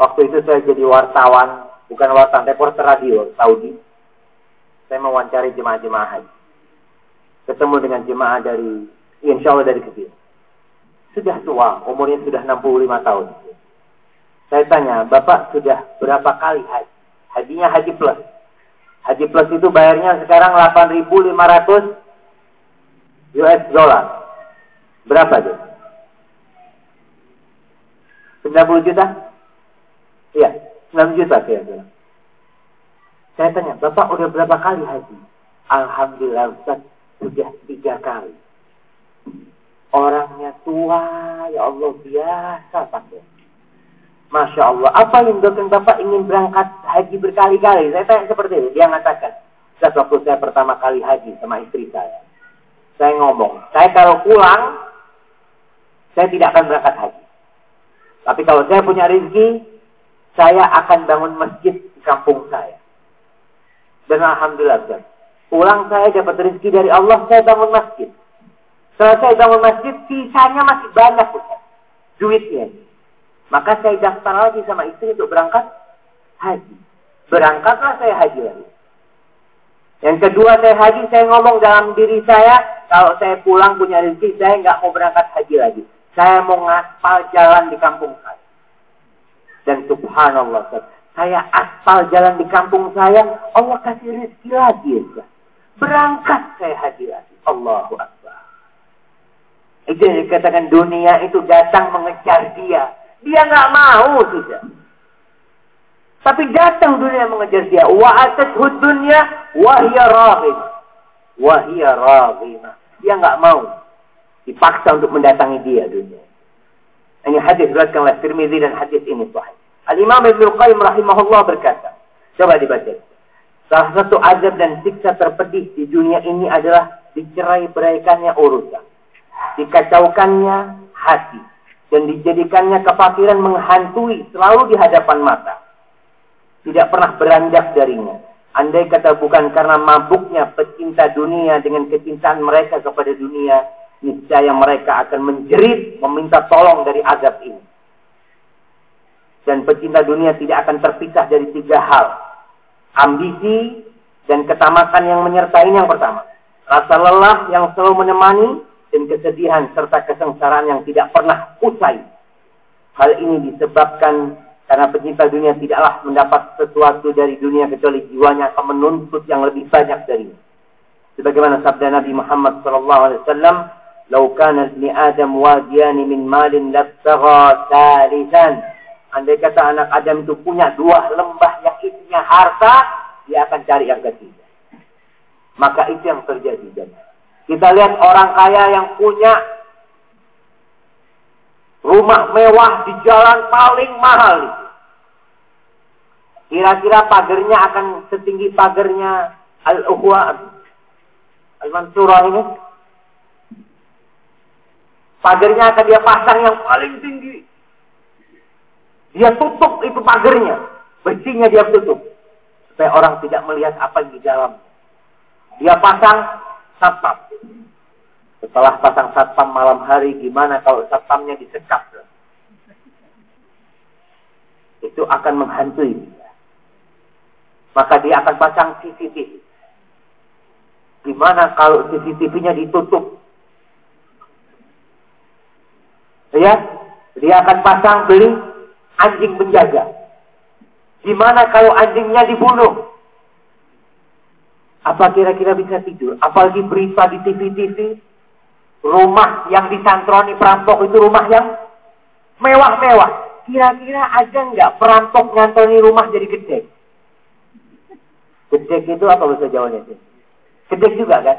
Waktu itu saya jadi wartawan, bukan wartawan, reporter radio Saudi. Saya mewawancari jemaah-jemaah haji ketemu dengan jemaah dari insya Allah dari kecil. Sudah tua, umurnya sudah 65 tahun. Saya tanya, Bapak sudah berapa kali haji? Hajinya haji plus. Haji plus itu bayarnya sekarang 8.500 US dollar. Berapa tuh? 90 juta? Iya, 9 juta saya bilang. Saya tanya, Bapak udah berapa kali haji? Alhamdulillah Ustaz, sudah tiga kali. Orangnya tua, ya Allah biasa pakai. Masya Allah. Apa yang dosen Bapak ingin berangkat haji berkali-kali? Saya tanya seperti itu. Dia mengatakan, saat waktu saya pertama kali haji sama istri saya. Saya ngomong, saya kalau pulang, saya tidak akan berangkat haji. Tapi kalau saya punya rezeki, saya akan bangun masjid di kampung saya. Dan Alhamdulillah, Ustaz. Pulang saya dapat rezeki dari Allah, saya bangun masjid. Setelah saya bangun masjid, sisanya masih banyak, Ustaz. Duitnya. Maka saya daftar lagi sama istri untuk berangkat haji. Berangkatlah saya haji lagi. Yang kedua saya haji, saya ngomong dalam diri saya, kalau saya pulang punya rezeki, saya nggak mau berangkat haji lagi. Saya mau ngaspal jalan di kampung saya. Dan subhanallah, saya aspal jalan di kampung saya, Allah kasih rezeki lagi. Ya. Berangkat saya haji lagi. Allahu Akbar. Itu yang dikatakan dunia itu datang mengejar dia. Dia nggak mau tidak. Tapi datang dunia mengejar dia. Wa atathud dunya wa hiya raghib. Wa hiya. Dia nggak mau. Dipaksa untuk mendatangi dia dunia. Ini hadis diriwayatkan oleh Tirmizi dan hadis ini sahih. Al-Imam Ibnu Qayyim rahimahullah berkata, coba dibaca. Salah satu azab dan siksa terpedih di dunia ini adalah dicerai beraikannya urusan. Dikacaukannya hati dan dijadikannya kefakiran menghantui selalu di hadapan mata. Tidak pernah beranjak darinya. Andai kata bukan karena mabuknya pecinta dunia dengan kecintaan mereka kepada dunia, niscaya mereka akan menjerit meminta tolong dari azab ini. Dan pecinta dunia tidak akan terpisah dari tiga hal. Ambisi dan ketamakan yang menyertai yang pertama. Rasa lelah yang selalu menemani dan kesedihan serta kesengsaraan yang tidak pernah usai. Hal ini disebabkan karena pecinta dunia tidaklah mendapat sesuatu dari dunia kecuali jiwanya akan menuntut yang lebih banyak darinya. Sebagaimana sabda Nabi Muhammad SAW, "Lau kana ibni Adam wadiyan min malin labtagha thalithan." Andai kata anak Adam itu punya dua lembah yang isinya harta, dia akan cari yang ketiga. Maka itu yang terjadi. Kita lihat orang kaya yang punya rumah mewah di jalan paling mahal. Kira-kira pagernya akan setinggi pagernya Al-Uhwa Al-Mansurah ini. Pagernya akan dia pasang yang paling tinggi. Dia tutup itu pagernya. Besinya dia tutup. Supaya orang tidak melihat apa yang di dalam. Dia pasang satpam. Setelah pasang satpam malam hari, gimana kalau satpamnya disekap? Itu akan menghantui dia. Maka dia akan pasang CCTV. Gimana kalau CCTV-nya ditutup? Ya, dia akan pasang beli anjing penjaga. Gimana kalau anjingnya dibunuh? Apa kira-kira bisa tidur? Apalagi berita di TV-TV, rumah yang disantroni perampok itu rumah yang mewah-mewah. Kira-kira ada nggak perampok nyantoni rumah jadi gede? Gede itu apa bahasa Jawanya sih? Gede juga kan?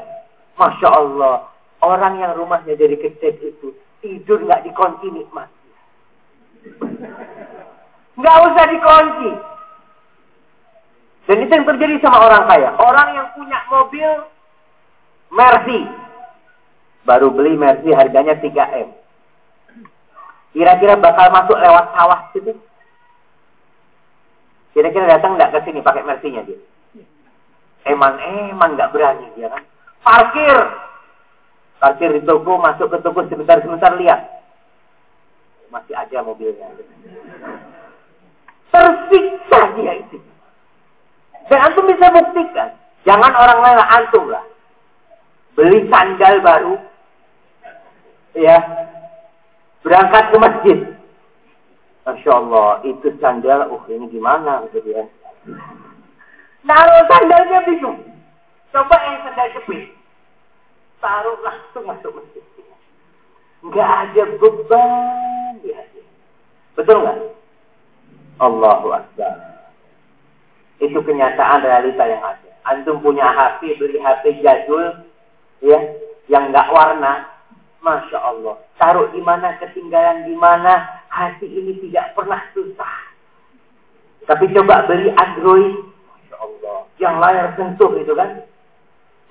Masya Allah. Orang yang rumahnya jadi gede itu tidur nggak dikunci nikmat. Nggak usah dikunci. Dan itu yang terjadi sama orang kaya. Orang yang punya mobil Mercy. Baru beli Mercy harganya 3M. Kira-kira bakal masuk lewat sawah situ? Kira-kira datang nggak ke sini pakai Mercy-nya dia? Eman-eman nggak berani dia kan? Parkir. Parkir di toko, masuk ke toko sebentar-sebentar lihat. Masih aja mobilnya. Tersiksa dia itu. Dan antum bisa buktikan. Jangan orang lain lah, antum lah. Beli sandal baru. Ya. Berangkat ke masjid. Masya Allah, itu sandal, uh ini gimana gitu ya. Naruh sandalnya bingung. Coba yang sandal jepit. taruh langsung masuk masjid. Nggak ada beban. Betul nggak? Allahu Akbar. Itu kenyataan realita yang ada. Antum punya HP, beli HP jadul, ya, yang nggak warna, masya Allah. Taruh di mana, ketinggalan di mana, hati ini tidak pernah susah. Tapi coba beli Android, masya Allah, yang layar sentuh itu kan,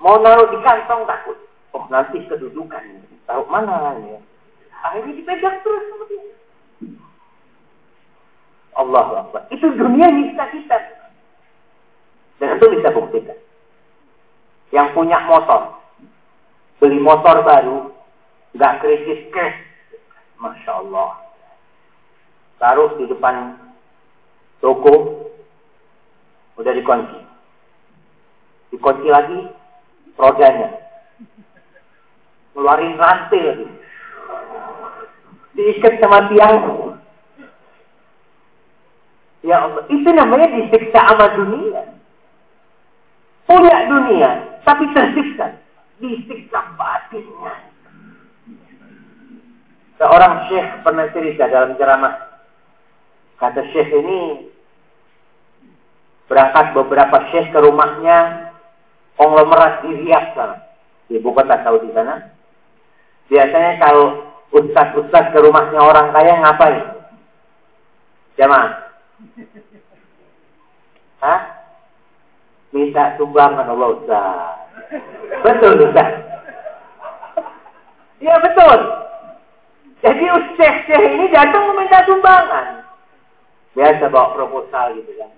mau naruh di kantong takut. Oh nanti kedudukan, tahu mana ya. Akhirnya dipegang terus. Allah Akbar. Itu dunia nyiksa kita. Dan itu bisa buktikan. Yang punya motor, beli motor baru, nggak kredit cash, masya Allah. Taruh di depan toko, udah dikunci. Dikunci lagi, rodanya. Ngeluarin rantai lagi. Diikat sama tiang. Ya Allah, itu namanya disiksa sama dunia punya dunia, tapi tersiksa. Disiksa batinnya. Seorang syekh pernah cerita dalam ceramah. Kata syekh ini, berangkat beberapa syekh ke rumahnya, konglomerat di Riyadh sana. Di ibu kota Saudi sana. Biasanya kalau ustaz-ustaz ke rumahnya orang kaya ngapain? Jamaah. Hah? minta sumbangan Allah Ustaz. Betul Ustaz. Ya betul. Jadi Ustaz ini datang meminta sumbangan. Biasa bawa proposal gitu kan.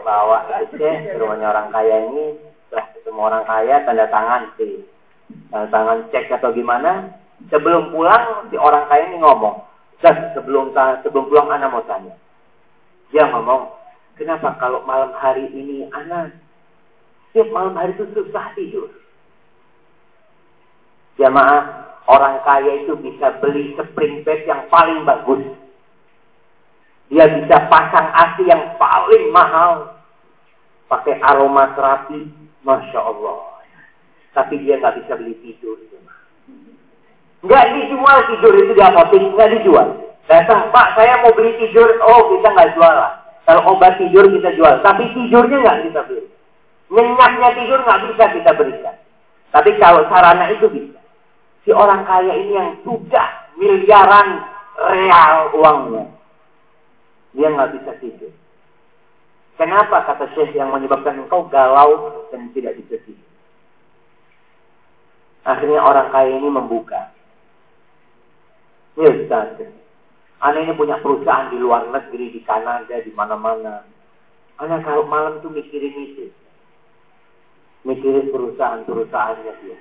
Bawa Ustaz ke rumahnya orang kaya ini. Setelah ketemu orang kaya tanda tangan sih. Tanda tangan cek atau gimana. Sebelum pulang si orang kaya ini ngomong. Ustaz sebelum, sebelum pulang anak mau tanya. Dia ngomong, Kenapa kalau malam hari ini anak setiap malam hari itu susah tidur? Jamaah, orang kaya itu bisa beli spring bed yang paling bagus. Dia bisa pasang AC yang paling mahal. Pakai aroma terapi, Masya Allah. Tapi dia nggak bisa beli tidur. Nggak dijual tidur itu di apotek, nggak dijual. Datang, Pak, saya mau beli tidur. Oh, kita nggak jual lah. Kalau obat tidur kita jual, tapi tidurnya nggak bisa beli. Nyenyaknya tidur nggak bisa kita berikan. Tapi kalau sarana itu bisa. Si orang kaya ini yang sudah miliaran real uangnya, dia nggak bisa tidur. Kenapa kata Syekh yang menyebabkan engkau galau dan tidak bisa tidur? Akhirnya orang kaya ini membuka. Ya Ustaz, Anak ini punya perusahaan di luar negeri, di Kanada, di mana-mana. Anak kalau malam tuh mikirin itu. Mikirin perusahaan-perusahaannya dia.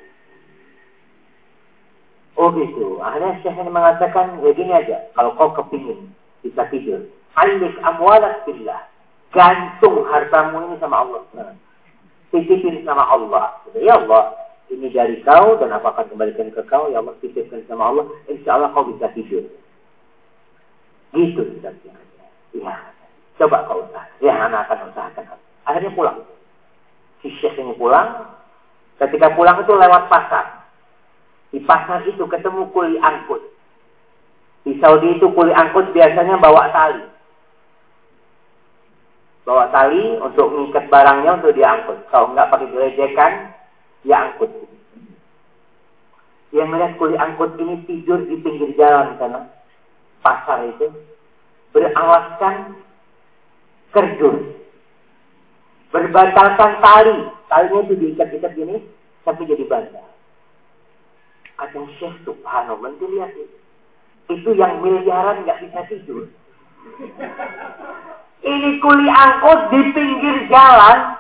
Oh gitu. Akhirnya Syekh ini mengatakan, ya gini aja. Kalau kau kepingin bisa tidur. Alik amwalat billah. Gantung hartamu ini sama Allah. Titipin sama Allah. Ya Allah, ini dari kau dan apa akan kembalikan ke kau. Ya Allah, titipkan sama Allah. Insya Allah kau bisa tidur. Gitu Ustaznya. Ya, coba kau usaha. Ya, anak akan usahakan. Akhirnya pulang. Si Syekh ini pulang. Ketika pulang itu lewat pasar. Di pasar itu ketemu kuli angkut. Di Saudi itu kuli angkut biasanya bawa tali. Bawa tali untuk mengikat barangnya untuk diangkut. Kalau enggak pakai gelejekan, dia angkut. Dia melihat kuli angkut ini tidur di pinggir jalan sana pasar itu beralaskan kerdus. Berbatalkan tali. Talinya itu diikat-ikat gini sampai jadi bantal. Kata Syekh Subhanallah, itu itu. Itu yang miliaran nggak bisa tidur. Ini kuli angkut di pinggir jalan,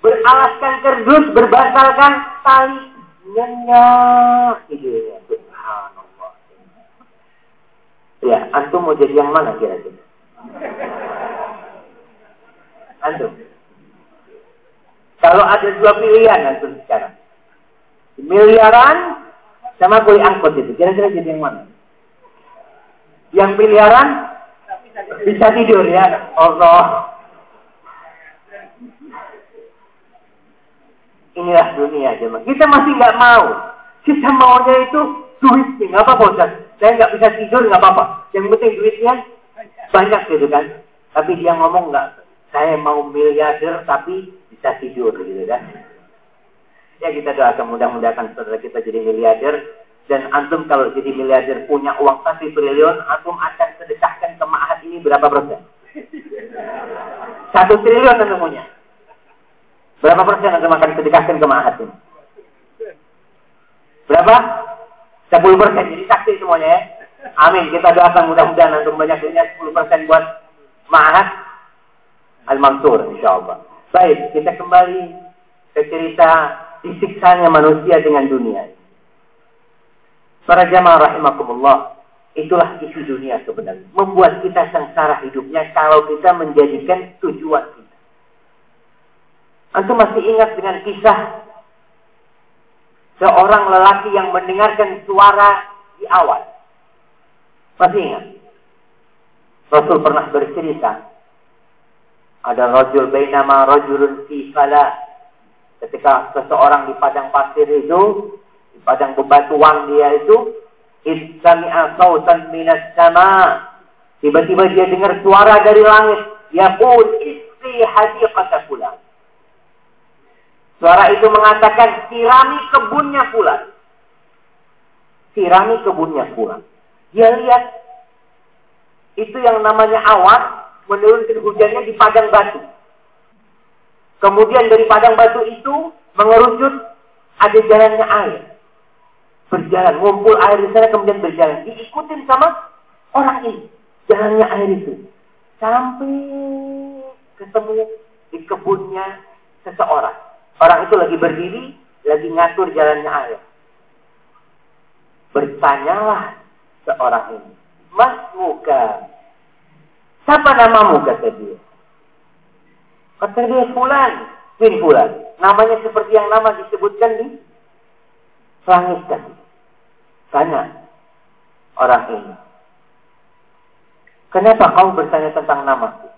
beralaskan kerdus, berbatalkan tali, nyenyak. Gitu ya. Antum mau jadi yang mana kira-kira? Antum. Kalau ada dua pilihan antum sekarang. Miliaran sama kuli angkut itu. Kira-kira jadi yang mana? Yang miliaran bisa tidur ya. Allah. Inilah dunia jemaah. Kita masih nggak mau. Kita maunya itu duit nih, nggak apa-apa Ustaz. Saya nggak bisa tidur nggak apa-apa. Yang penting duitnya banyak gitu kan. Tapi dia ngomong nggak, saya mau miliarder tapi bisa tidur gitu kan. Ya kita doakan mudah-mudahan saudara kita jadi miliarder dan antum kalau jadi miliarder punya uang satu triliun, antum akan sedekahkan ke ma'had ini berapa persen? Satu triliun antum punya. Berapa persen antum akan sedekahkan ke ma'had ini? Berapa? 10 persen. Jadi saksi semuanya ya. Amin. Kita doakan mudah-mudahan antum banyak dunia 10 persen buat ma'had Al-Mansur insya Allah. Baik, kita kembali ke cerita disiksanya manusia dengan dunia. Para jamaah rahimakumullah, itulah isi dunia sebenarnya. Membuat kita sengsara hidupnya kalau kita menjadikan tujuan kita. Antum masih ingat dengan kisah seorang lelaki yang mendengarkan suara di awal. Masih ingat? Rasul pernah bercerita. Ada rajul bainama rajulun fi fala Ketika seseorang di padang pasir itu, di padang bebatuan dia itu, istami'a sautan minas sama. Tiba-tiba dia dengar suara dari langit. Ya pun istri hadiqata pulang. Suara itu mengatakan, sirami kebunnya pulang. Sirami kebunnya pulang. Dia lihat, itu yang namanya awan, menurunkan hujannya di padang batu. Kemudian dari padang batu itu mengerucut ada jalannya air. Berjalan, ngumpul air di sana kemudian berjalan. Diikutin sama orang ini. Jalannya air itu. Sampai ketemu di kebunnya seseorang. Orang itu lagi berdiri, lagi ngatur jalannya air. Bertanyalah seorang ini. Mas Muka. Siapa namamu kata dia? Kata dia fulan bin fulan. Namanya seperti yang nama disebutkan di langit tadi. Tanya orang ini. Kenapa kau bertanya tentang namaku?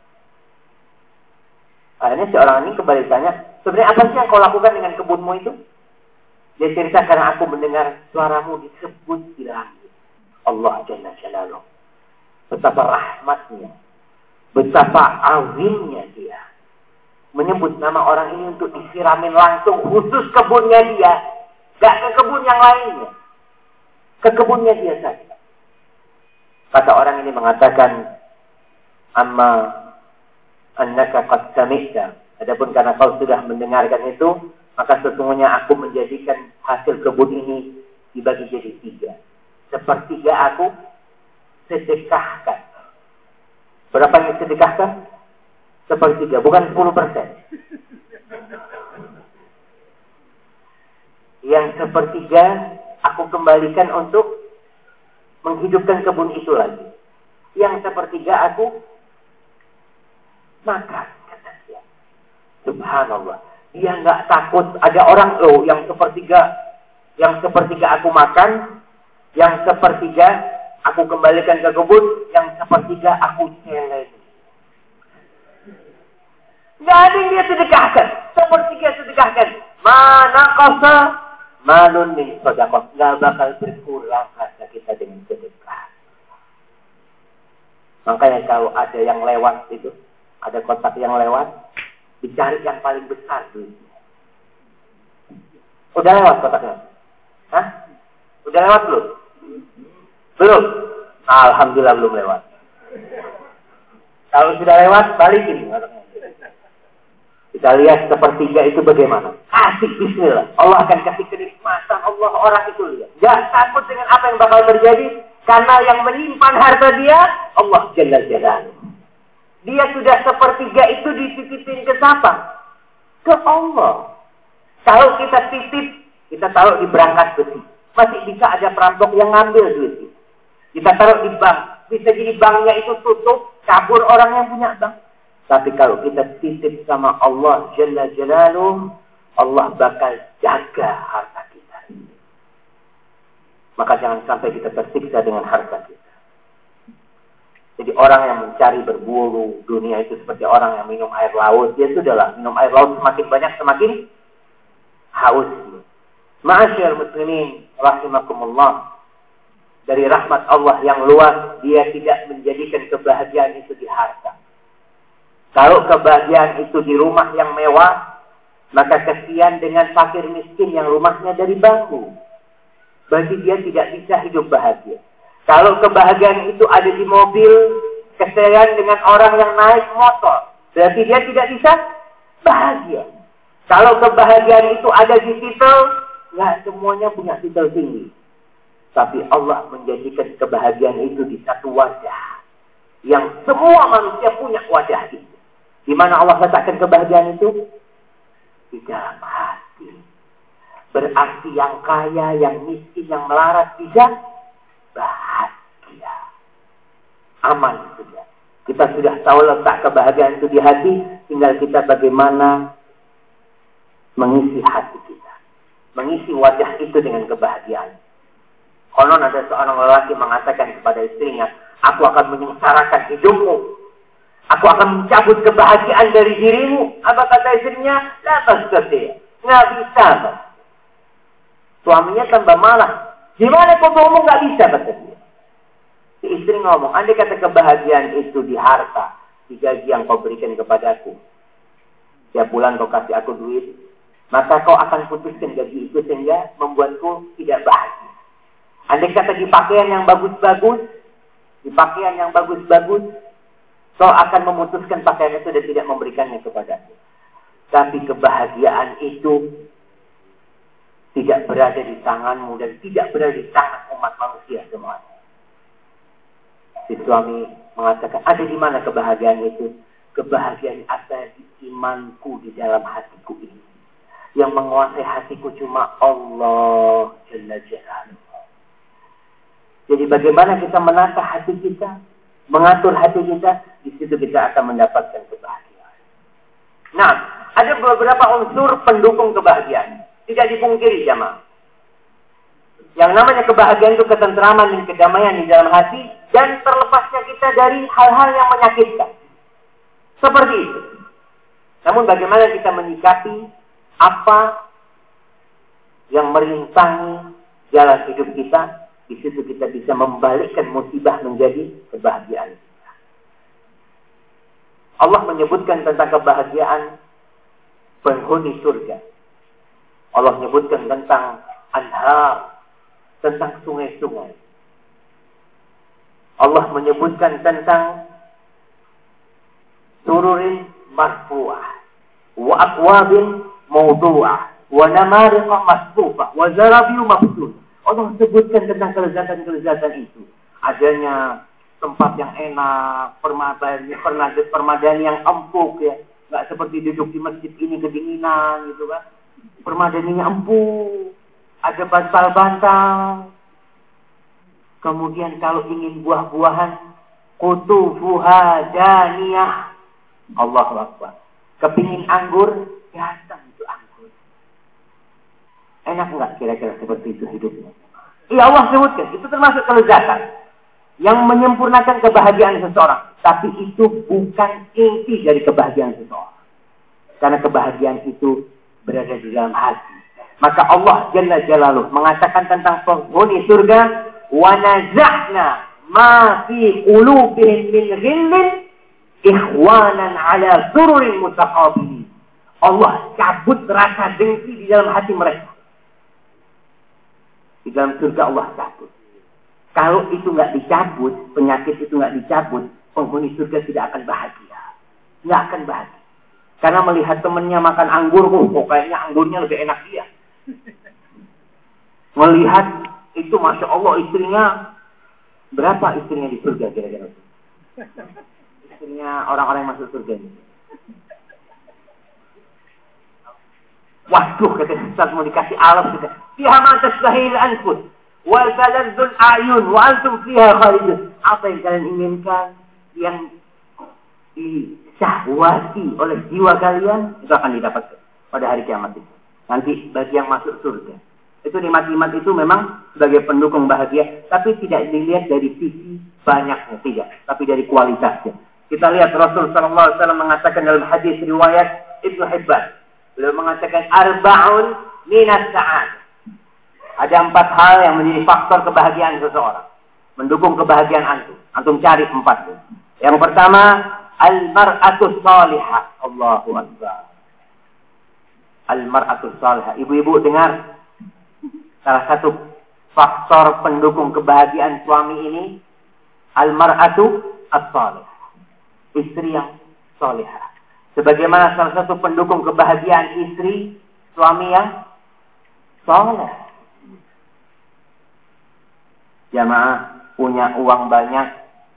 Akhirnya si orang ini kembali tanya, sebenarnya apa sih yang kau lakukan dengan kebunmu itu? Dia cerita karena aku mendengar suaramu disebut di langit. Allah Jalla Jalaluh. Betapa rahmatnya. Betapa azimnya dia menyebut nama orang ini untuk disiramin langsung khusus kebunnya dia. Gak ke kebun yang lainnya. Ke kebunnya dia saja. Kata orang ini mengatakan, Amma annaka qad sami'ta. Adapun karena kau sudah mendengarkan itu, maka sesungguhnya aku menjadikan hasil kebun ini dibagi jadi tiga. Sepertiga aku sedekahkan. Berapa yang sedekahkan? sepertiga, bukan 10 persen. Yang sepertiga aku kembalikan untuk menghidupkan kebun itu lagi. Yang sepertiga aku makan, kata. Subhanallah. Dia nggak takut ada orang loh yang sepertiga, yang sepertiga aku makan, yang sepertiga aku kembalikan ke kebun, yang sepertiga aku celeng. Gak ada yang dia sedekahkan. Sepertiga sedekahkan. Mana kosa? Malun nih sodakoh. Gak bakal berkurang harta kita dengan sedekah. Makanya kalau ada yang lewat itu, ada kotak yang lewat, dicari yang paling besar duitnya. Udah lewat kotaknya? Hah? Udah lewat belum? Belum? Alhamdulillah belum lewat. Kalau sudah lewat, balikin. Kita lihat sepertiga itu bagaimana. Kasih bismillah. Allah akan kasih kenikmatan Allah orang itu lihat. Gak takut dengan apa yang bakal terjadi. Karena yang menyimpan harta dia, Allah Jalla Jalla. Dia sudah sepertiga itu dititipin ke siapa? Ke Allah. Kalau kita titip, kita taruh di berangkas besi. Masih bisa ada perampok yang ngambil duit Kita taruh di bank. Bisa jadi banknya itu tutup, kabur orang yang punya bank. Tapi kalau kita titip sama Allah Jalla Jalaluh, Allah bakal jaga harta kita. Maka jangan sampai kita tersiksa dengan harta kita. Jadi orang yang mencari berburu dunia itu seperti orang yang minum air laut. Dia sudahlah minum air laut semakin banyak semakin haus. Ma'asyar muslimin rahimakumullah. Dari rahmat Allah yang luas, dia tidak menjadikan kebahagiaan itu di harta. Kalau kebahagiaan itu di rumah yang mewah, maka kesian dengan fakir miskin yang rumahnya dari bambu. Bagi dia tidak bisa hidup bahagia. Kalau kebahagiaan itu ada di mobil, kesian dengan orang yang naik motor. Berarti dia tidak bisa bahagia. Kalau kebahagiaan itu ada di titel, nggak semuanya punya titel tinggi. Tapi Allah menjadikan kebahagiaan itu di satu wajah. Yang semua manusia punya wajah itu. Di mana Allah letakkan kebahagiaan itu? Di dalam hati. Berarti yang kaya, yang miskin, yang melarat bisa bahagia. Aman sudah. Kita sudah tahu letak kebahagiaan itu di hati, tinggal kita bagaimana mengisi hati kita. Mengisi wajah itu dengan kebahagiaan. Konon ada seorang lelaki mengatakan kepada istrinya, aku akan menyengsarakan hidupmu. Aku akan mencabut kebahagiaan dari dirimu. Apa kata istrinya? Tidak seperti Nggak bisa. Suaminya tambah malah. Gimana kau ngomong nggak bisa kata dia. Si istri ngomong, andai kata kebahagiaan itu di harta, di gaji yang kau berikan kepadaku. Tiap bulan kau kasih aku duit, maka kau akan putuskan gaji itu sehingga membuatku tidak bahagia. Andai kata di pakaian yang bagus-bagus, di pakaian yang bagus-bagus, kau akan memutuskan pakaian itu dan tidak memberikannya kepadaku. Tapi kebahagiaan itu tidak berada di tanganmu dan tidak berada di tangan umat manusia semuanya. Si suami mengatakan, ada di mana kebahagiaan itu? Kebahagiaan ada di imanku di dalam hatiku ini. Yang menguasai hatiku cuma Allah Jalla Jalaluhu. Jadi bagaimana kita menata hati kita, mengatur hati kita, di situ kita akan mendapatkan kebahagiaan. Nah, ada beberapa unsur pendukung kebahagiaan. Tidak dipungkiri jamaah. Yang namanya kebahagiaan itu ketentraman dan kedamaian di dalam hati dan terlepasnya kita dari hal-hal yang menyakitkan. Seperti itu. Namun bagaimana kita menyikapi apa yang merintangi jalan hidup kita, di situ kita bisa membalikkan musibah menjadi kebahagiaan. Allah menyebutkan tentang kebahagiaan penghuni surga. Allah menyebutkan tentang anhar, tentang sungai-sungai. Allah menyebutkan tentang sururin marfu'ah wa akwabin mawdu'ah wa namariqa masfufah wa zarabiu mabsud. Allah sebutkan tentang kelezatan-kelezatan itu. Adanya tempat yang enak, permadani, permadani yang empuk ya. Nggak seperti duduk di masjid ini kedinginan gitu kan. Permadaninya empuk ada bantal-bantal. Kemudian kalau ingin buah-buahan, kutufuha daniyah. Allah Akbar. Kepingin anggur, datang itu anggur. Enak enggak kira-kira seperti itu hidupnya? Iya Allah sebutkan, itu termasuk kelezatan. Yang menyempurnakan kebahagiaan seseorang. Tapi itu bukan inti dari kebahagiaan seseorang. Karena kebahagiaan itu berada di dalam hati. Maka Allah Jalla Jalaluh mengatakan tentang penghuni surga, "Wa naza'na ma fi qulubihim min ghillin ikhwanan ala mutaqabilin." Allah cabut rasa dengki di dalam hati mereka. Di dalam surga Allah cabut. Kalau itu nggak dicabut, penyakit itu nggak dicabut, penghuni surga tidak akan bahagia. Nggak akan bahagia. Karena melihat temannya makan anggur, oh, kayaknya anggurnya lebih enak dia. Melihat itu Masya Allah istrinya berapa istrinya di surga kira-kira? Istrinya orang-orang yang masuk surga ini. Waduh kata Ustaz mau dikasih alam kita. Fiha ma tastahil anfus wal taladzul ayun wa antum fiha. Apa yang kalian inginkan yang disahwati oleh jiwa kalian itu akan didapatkan pada hari kiamat itu. Nanti bagi yang masuk surga. Itu nikmat-nikmat itu memang sebagai pendukung bahagia, tapi tidak dilihat dari sisi banyaknya, tidak, tapi dari kualitasnya. Kita lihat Rasul Wasallam mengatakan dalam hadis riwayat Ibnu Hibban, beliau mengatakan arbaun minas sa'ad. Ada empat hal yang menjadi faktor kebahagiaan seseorang. Mendukung kebahagiaan antum. Antum cari empat. Yang pertama, al-mar'atu salihah. Allahu Akbar. Al-mar'atu salihah. Ibu-ibu dengar. Salah satu faktor pendukung kebahagiaan suami ini. Al-mar'atu as-salihah. Istri yang salihah. Sebagaimana salah satu pendukung kebahagiaan istri, suami yang soleh. Jamaah punya uang banyak,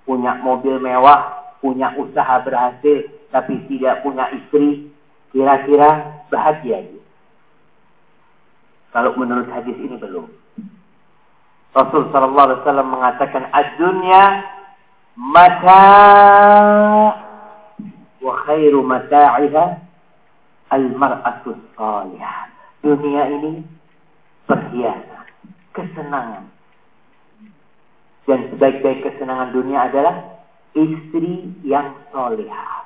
punya mobil mewah, punya usaha berhasil, tapi tidak punya istri, kira-kira bahagia dia. Kalau menurut hadis ini belum. Rasul Sallallahu Alaihi Wasallam mengatakan, "Ad-dunya mata wa khairu mata'iha al-mar'atu salihah. Dunia ini perhiasan, kesenangan. Dan sebaik-baik kesenangan dunia adalah istri yang solehah.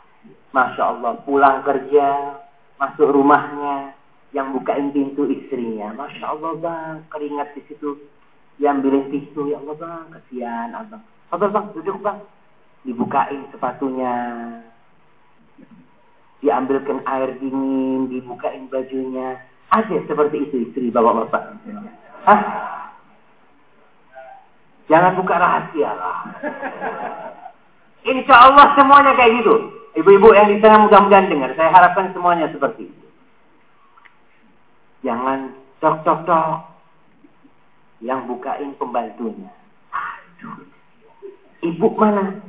Masya Allah, pulang kerja, masuk rumahnya, yang bukain pintu istrinya. Masya Allah bang, keringat di situ. Diambilin tisu, ya Allah bang, kasihan abang. Abang bang, duduk bang. Dibukain sepatunya, diambilkan air dingin, dibukain bajunya. Ada seperti itu istri bapak-bapak. Hah? Jangan buka rahasia lah. Insya Allah semuanya kayak gitu. Ibu-ibu yang di sana mudah-mudahan dengar. Saya harapkan semuanya seperti itu. Jangan cok-cok-cok. Yang bukain pembantunya. Aduh. Ibu mana?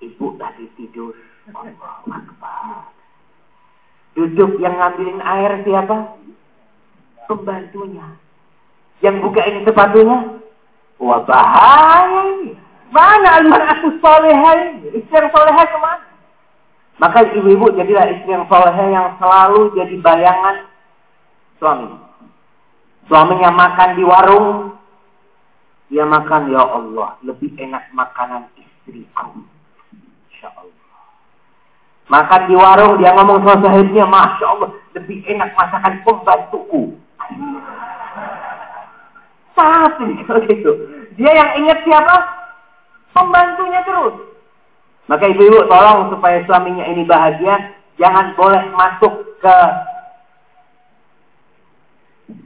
Ibu tadi tidur Duduk yang ngambilin air siapa? Pembantunya. Yang buka ini sepatunya? Wah bahaya. Mana almarhum soleha ini? Istri yang soleha ke mana? Maka ibu-ibu jadilah istri yang soleha yang selalu jadi bayangan suami. Suaminya makan di warung, dia makan, ya Allah, lebih enak makanan istriku. Insya Allah. Makan di warung dia ngomong sama sahibnya, Masya Allah, lebih enak masakan pembantuku. Tapi kalau gitu. Dia yang ingat siapa? Pembantunya terus. Maka ibu-ibu tolong supaya suaminya ini bahagia, jangan boleh masuk ke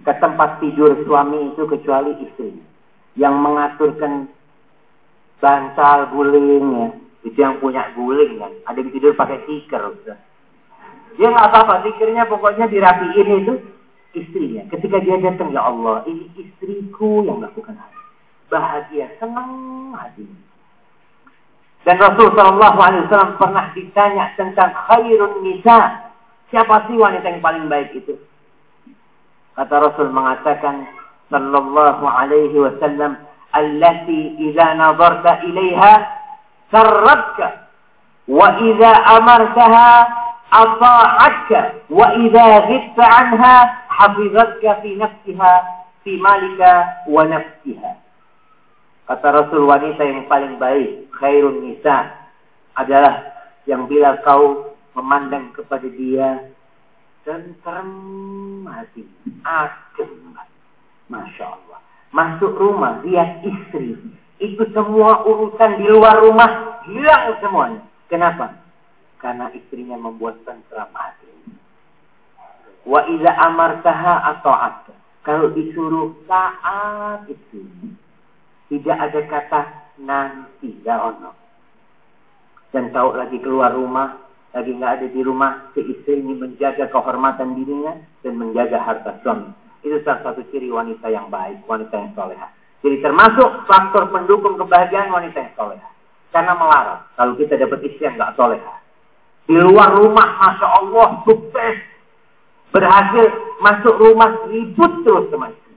ke tempat tidur suami itu kecuali istri yang mengaturkan bantal gulingnya itu yang punya guling kan. Ada yang tidur pakai tikar. Dia nggak apa-apa, tikirnya pokoknya dirapiin itu istrinya. Ketika dia datang, ya Allah, ini istriku yang melakukan hal Bahagia, senang hati. Dan Rasul Shallallahu Alaihi Wasallam pernah ditanya tentang khairun nisa. Siapa sih wanita yang paling baik itu? Kata Rasul mengatakan Sallallahu Alaihi Wasallam, "Allati idza nazarta ilaiha سرتك وإذا أمرتها أطاعتك وإذا غبت عنها حفظتك في نفسها في مالك ونفسها Kata Rasul wanita yang paling baik, khairun nisa adalah yang bila kau memandang kepada dia tenteram hati, adem. Masya Allah. Masuk rumah, lihat istri, itu semua urusan di luar rumah hilang semuanya. Kenapa? Karena istrinya membuat tentram hati. Wa iza amartaha atau Kalau disuruh saat itu. Tidak ada kata nanti. Ya ono. Dan tahu lagi keluar rumah. Lagi nggak ada di rumah. Si istri ini menjaga kehormatan dirinya. Dan menjaga harta suami. Itu salah satu ciri wanita yang baik. Wanita yang solehah. Jadi termasuk faktor pendukung kebahagiaan wanita yang soleha. Karena melarang. Kalau kita dapat istri yang nggak soleha. Di luar rumah, Masya Allah, sukses. Berhasil masuk rumah, ribut terus sama istri.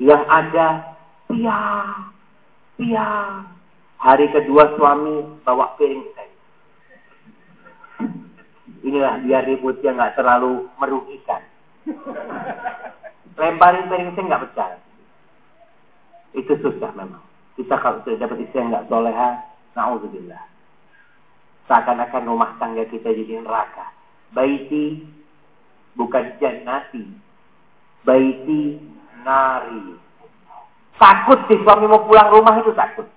Yang ada, piang, piang. Hari kedua suami bawa piring saya. Inilah biar ributnya nggak terlalu merugikan lemparin piring saya nggak pecah. Itu susah memang. Kita kalau sudah dapat istri yang nggak soleha, na'udzubillah. Seakan-akan rumah tangga kita jadi neraka. Baiti bukan jannati. Baiti nari. Takut si suami mau pulang rumah itu takut.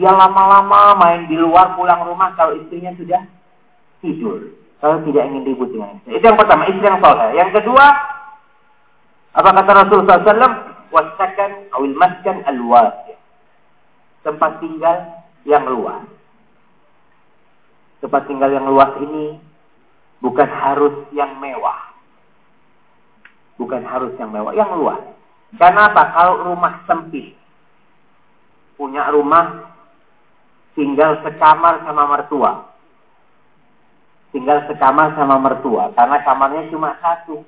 Dia lama-lama main di luar pulang rumah kalau istrinya sudah tidur. Kalau tidak ingin ribut dengan istri. Itu yang pertama, istri yang soleh. Yang kedua, apa kata Rasulullah SAW? Wasakan awil maskan al Tempat tinggal yang luas. Tempat tinggal yang luas ini bukan harus yang mewah. Bukan harus yang mewah, yang luas. Karena apa? Kalau rumah sempit, punya rumah tinggal sekamar sama mertua. Tinggal sekamar sama mertua, karena kamarnya cuma satu.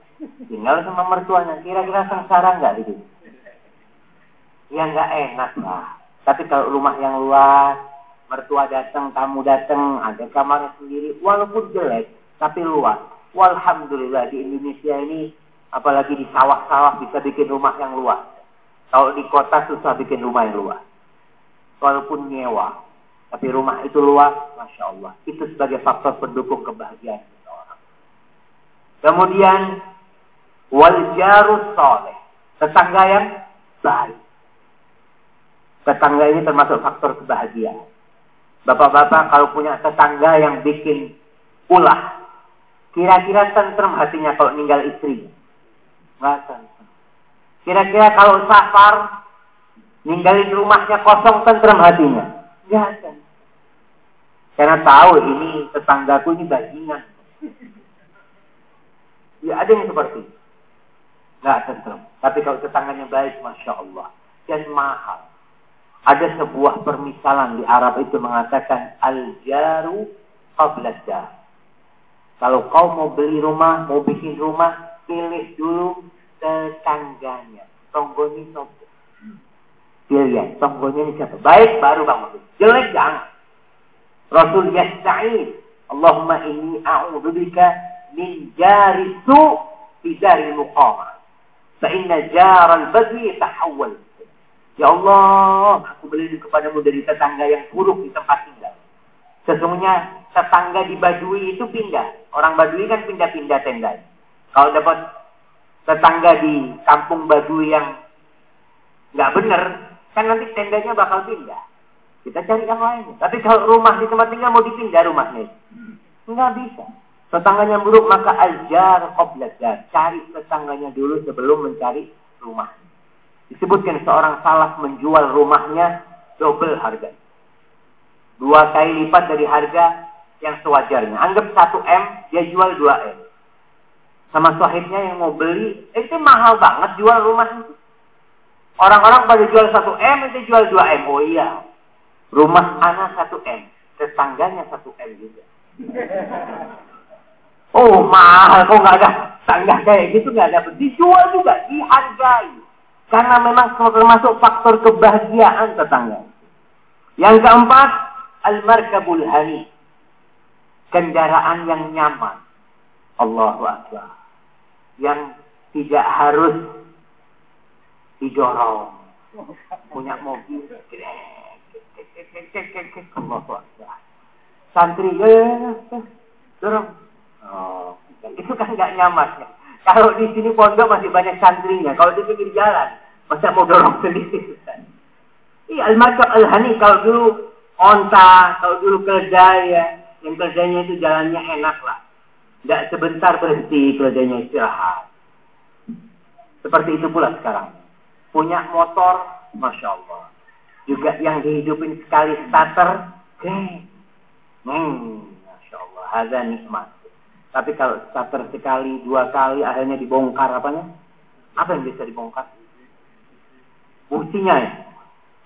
Tinggal sama mertuanya, kira-kira sengsara nggak gitu? Ya nggak enak lah. Tapi kalau rumah yang luas, mertua datang, tamu datang, ada kamarnya sendiri, walaupun jelek, tapi luas. Walhamdulillah di Indonesia ini, apalagi di sawah-sawah bisa bikin rumah yang luas. Kalau di kota susah bikin rumah yang luas. Walaupun nyewa. Tapi rumah itu luas, Masya Allah. Itu sebagai faktor pendukung kebahagiaan seseorang. Kemudian, wal jarus soleh. Tetangga yang baik. Tetangga ini termasuk faktor kebahagiaan. Bapak-bapak kalau punya tetangga yang bikin ulah, kira-kira tentrem hatinya kalau ninggal istri? Tentrem. Kira-kira kalau safar, ninggalin rumahnya kosong tentrem hatinya? Tentrem. Karena tahu ini tetanggaku ini bajingan. Ya ada yang seperti itu. Nggak tentrem. Tapi kalau tetangganya baik, Masya Allah. Dan mahal. Ada sebuah permisalan di Arab itu mengatakan al-jaru qabla Kalau kau mau beli rumah, mau bikin rumah, pilih dulu tetangganya. Tonggonya siapa? Pilihan. Tonggonya ini siapa? Baik, baru bangun. Jelek jangan. Rasul yasta'id. Allahumma inni a'udzubika min jari su fi dari muqamah. Fa jaral badwi tahawwal. Ya Allah, aku berlindung kepadamu dari tetangga yang buruk di tempat tinggal. Sesungguhnya tetangga di Badui itu pindah. Orang Badui kan pindah-pindah tenda. Kalau dapat tetangga di kampung Badui yang nggak benar, kan nanti tendanya bakal pindah. Kita cari yang lain. Tapi kalau rumah di tempat tinggal mau dipindah rumahnya, nggak bisa. Tetangganya buruk maka ajar qoblat Cari tetangganya dulu sebelum mencari rumah. Disebutkan seorang salah menjual rumahnya double harga. Dua kali lipat dari harga yang sewajarnya. Anggap 1 M, dia jual 2 M. Sama sahibnya yang mau beli, eh, itu mahal banget jual rumah itu. Orang-orang pada jual 1 M, itu jual 2 M. Oh iya, rumah anak 1 M, tetangganya 1 M juga. [LAUGHS] Oh mahal, kok nggak ada tangga kayak gitu nggak ada. Dijual juga, dihargai. Karena memang termasuk faktor kebahagiaan tetangga. Yang keempat, al-markabul hani. Kendaraan yang nyaman. Allahu Akbar. Yang tidak harus didorong. Punya mobil. Santri, ya, ya, ya, dorong. Oh, itu kan nggak nyaman. Kalau di sini pondok masih banyak santrinya. Kalau di pinggir jalan, Masa mau dorong sendiri? Iya, al-makab al-hani kalau dulu onta, kalau dulu keledai ya, yang keledainya itu jalannya enak lah. Tidak sebentar berhenti keledainya istirahat. Seperti itu pula sekarang. Punya motor, Masya Allah. Juga yang dihidupin sekali starter, okay. hmm, Masya Allah, ada nikmat. Tapi kalau starter sekali, dua kali, akhirnya dibongkar apanya? Apa yang bisa dibongkar? businya ya.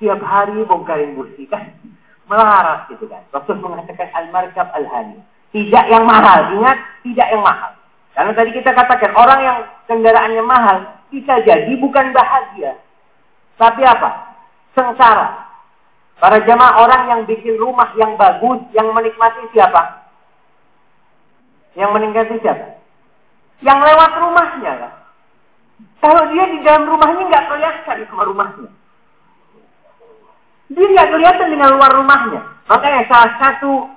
Tiap hari bongkarin busi kan. Melarat gitu kan. Rasul mengatakan al-markab al-hani. Tidak yang mahal. Ingat, tidak yang mahal. Karena tadi kita katakan orang yang kendaraannya mahal bisa jadi bukan bahagia. Tapi apa? Sengsara. Para jamaah orang yang bikin rumah yang bagus, yang menikmati siapa? Yang menikmati siapa? Yang lewat rumahnya kan? Kalau dia di dalam rumahnya nggak kelihatan sama rumahnya. Dia nggak kelihatan dengan luar rumahnya. Makanya salah satu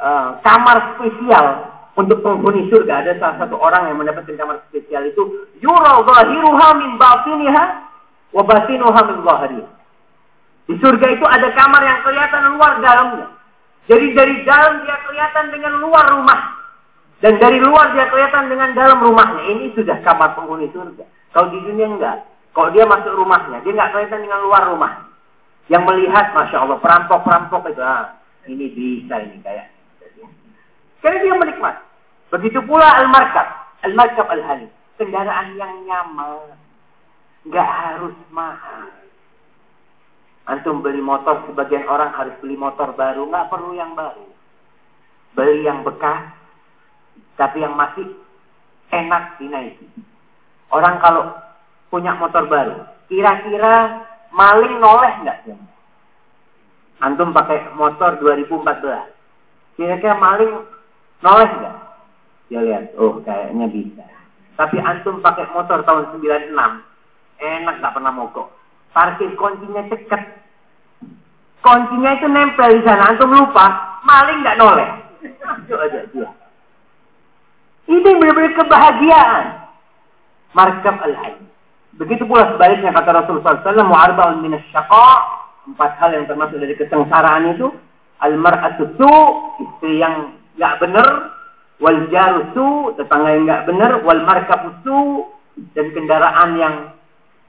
uh, kamar spesial Untuk penghuni surga ada salah satu orang yang mendapatkan kamar spesial itu yura zahiruha min batiniha wa batinuha min zahiriha. Di surga itu ada kamar yang kelihatan luar dalamnya. Jadi dari dalam dia kelihatan dengan luar rumah. Dan dari luar dia kelihatan dengan dalam rumahnya. Ini sudah kamar penghuni surga. Kalau di dunia enggak. Kalau dia masuk rumahnya, dia enggak kelihatan dengan luar rumah. Yang melihat, Masya Allah, perampok-perampok itu. Ah, ini bisa ini kayak. Karena dia menikmati. Begitu pula al-markab. Al-markab al-halim. Kendaraan yang nyaman. Enggak harus mahal. Antum beli motor, sebagian orang harus beli motor baru, nggak perlu yang baru. Beli yang bekas, tapi yang masih enak dinaiki. Orang kalau punya motor baru, kira-kira maling noleh nggak? Antum pakai motor 2014, kira-kira maling noleh nggak? Dia lihat, oh kayaknya bisa. Tapi antum pakai motor tahun 96, enak nggak pernah mogok Parkir kuncinya cekat. Kuncinya itu nempel di sana. Antum lupa, maling nggak noleh. Masuk aja dia. Ini benar-benar kebahagiaan. Markab al-hayy. Begitu pula sebaliknya kata Rasulullah SAW, mu'arba'un minas syaqa. Empat hal yang termasuk dari kesengsaraan itu. Al-mar'atu istri yang nggak benar. Wal jarusu, tetangga yang nggak benar. Wal markabu su, dan kendaraan yang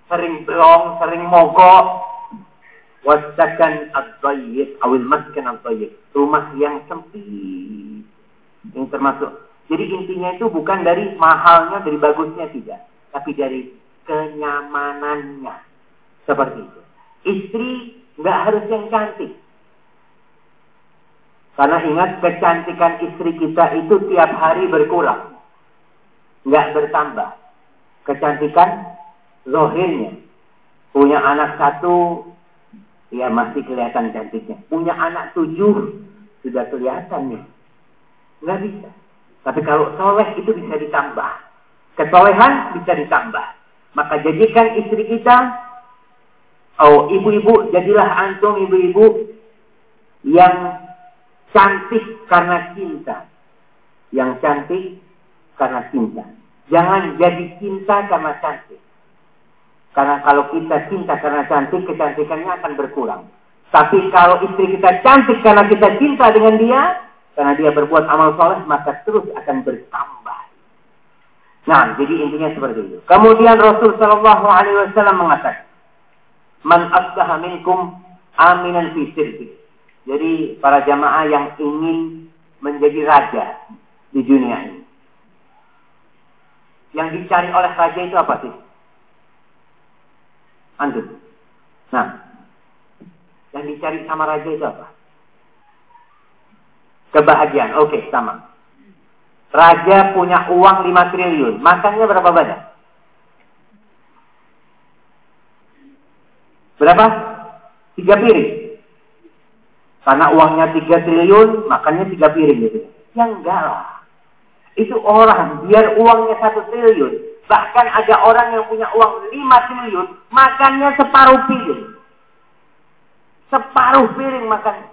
sering belong, sering mogok. Wasakan ad-dayyib, awil maskan ad-dayyib. Rumah yang sempit. Ini termasuk. Jadi intinya itu bukan dari mahalnya, dari bagusnya tidak. Tapi dari kenyamanannya. Seperti itu. Istri nggak harus yang cantik. Karena ingat kecantikan istri kita itu tiap hari berkurang. Nggak bertambah. Kecantikan zohirnya. Punya anak satu, ya masih kelihatan cantiknya. Punya anak tujuh, sudah kelihatan nih. Nggak bisa. Tapi kalau soleh itu bisa ditambah. Kesolehan bisa ditambah. Maka jadikan istri kita, oh ibu-ibu, jadilah antum ibu-ibu yang cantik karena cinta. Yang cantik karena cinta. Jangan jadi cinta karena cantik. Karena kalau kita cinta karena cantik, kecantikannya akan berkurang. Tapi kalau istri kita cantik karena kita cinta dengan dia, karena dia berbuat amal soleh, maka terus akan bertambah. Nah, jadi intinya seperti itu. Kemudian Rasul Shallallahu Alaihi Wasallam mengatakan, "Man asbaha minkum aminan fi sirri." Jadi para jamaah yang ingin menjadi raja di dunia ini. Yang dicari oleh raja itu apa sih? Antum. Nah, yang dicari sama raja itu apa? Kebahagiaan. Oke, okay, sama. Raja punya uang 5 triliun. Makannya berapa banyak? Berapa? Tiga piring. Karena uangnya 3 triliun, makannya tiga piring gitu. Yang enggak lah. Itu orang, biar uangnya satu triliun, Bahkan ada orang yang punya uang 5 triliun, makannya separuh piring. Separuh piring makan.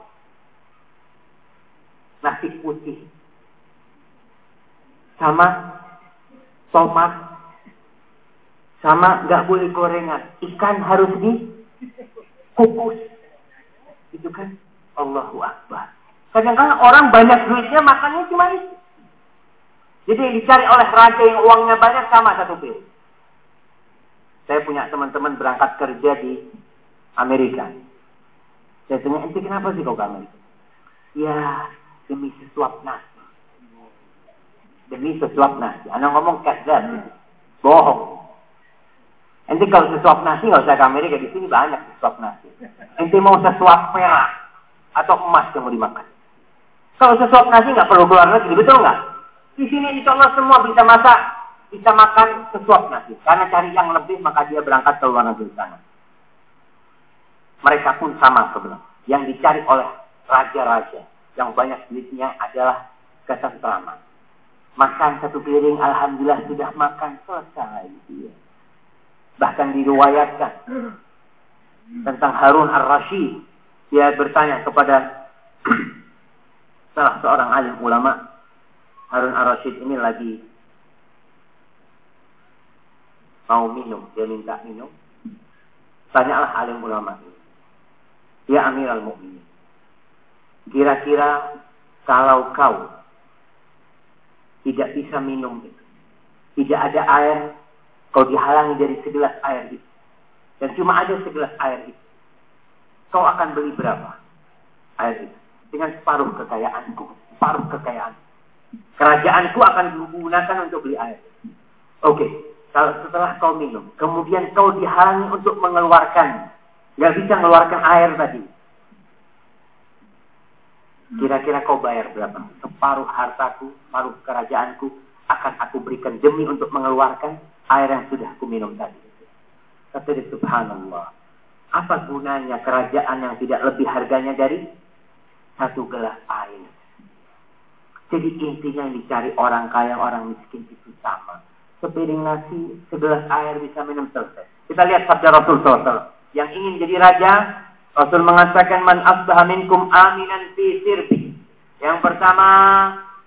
Nasi putih. Sama tomat. Sama nggak boleh gorengan. Ikan harus dikukus. Itu kan Allahu Akbar. Kadang-kadang orang banyak duitnya makannya cuma itu. Jadi dicari oleh raja yang uangnya banyak sama satu piring. Saya punya teman-teman berangkat kerja di Amerika. Saya tanya, ente kenapa sih kau ke Amerika? Ya, demi sesuap nasi. Demi sesuap nasi. Anak ngomong kadzab. Bohong. Ente kalau sesuap nasi nggak usah ke Amerika. Di sini banyak sesuap nasi. Ente mau sesuap perak atau emas yang mau dimakan. Kalau sesuap nasi nggak perlu keluar negeri, betul nggak? Di sini insya Allah semua bisa masak, bisa makan sesuap nasi. Karena cari yang lebih maka dia berangkat ke luar negeri sana. Mereka pun sama sebenarnya. Yang dicari oleh raja-raja yang banyak duitnya adalah ketentraman. Makan satu piring, alhamdulillah sudah makan selesai. Dia. Bahkan diriwayatkan tentang Harun ar-Rashid. Dia bertanya kepada [CLEARS THROAT] salah seorang alim ulama, Harun Ar-Rasyid ini lagi mau minum, dia minta minum. Tanyalah alim ulama ini. Ya Amirul Mukminin. Kira-kira kalau kau tidak bisa minum itu, tidak ada air, kau dihalangi dari segelas air itu, dan cuma ada segelas air itu, kau akan beli berapa air itu? Dengan separuh kekayaanku, separuh kekayaan. Kerajaanku akan digunakan untuk beli air. Oke, okay. setelah kau minum, kemudian kau dihalangi untuk mengeluarkan, nggak bisa mengeluarkan air tadi. Kira-kira kau bayar berapa? Separuh hartaku, separuh kerajaanku akan aku berikan demi untuk mengeluarkan air yang sudah aku minum tadi. Kata dia, subhanallah. Apa gunanya kerajaan yang tidak lebih harganya dari satu gelas air? Jadi intinya yang dicari orang kaya, orang miskin itu sama. Sepiring nasi, segelas air bisa minum selesai. Kita lihat sabda Rasul SAW. Yang ingin jadi raja, Rasul mengatakan, Man asbaha minkum aminan fi sirbi. Yang pertama,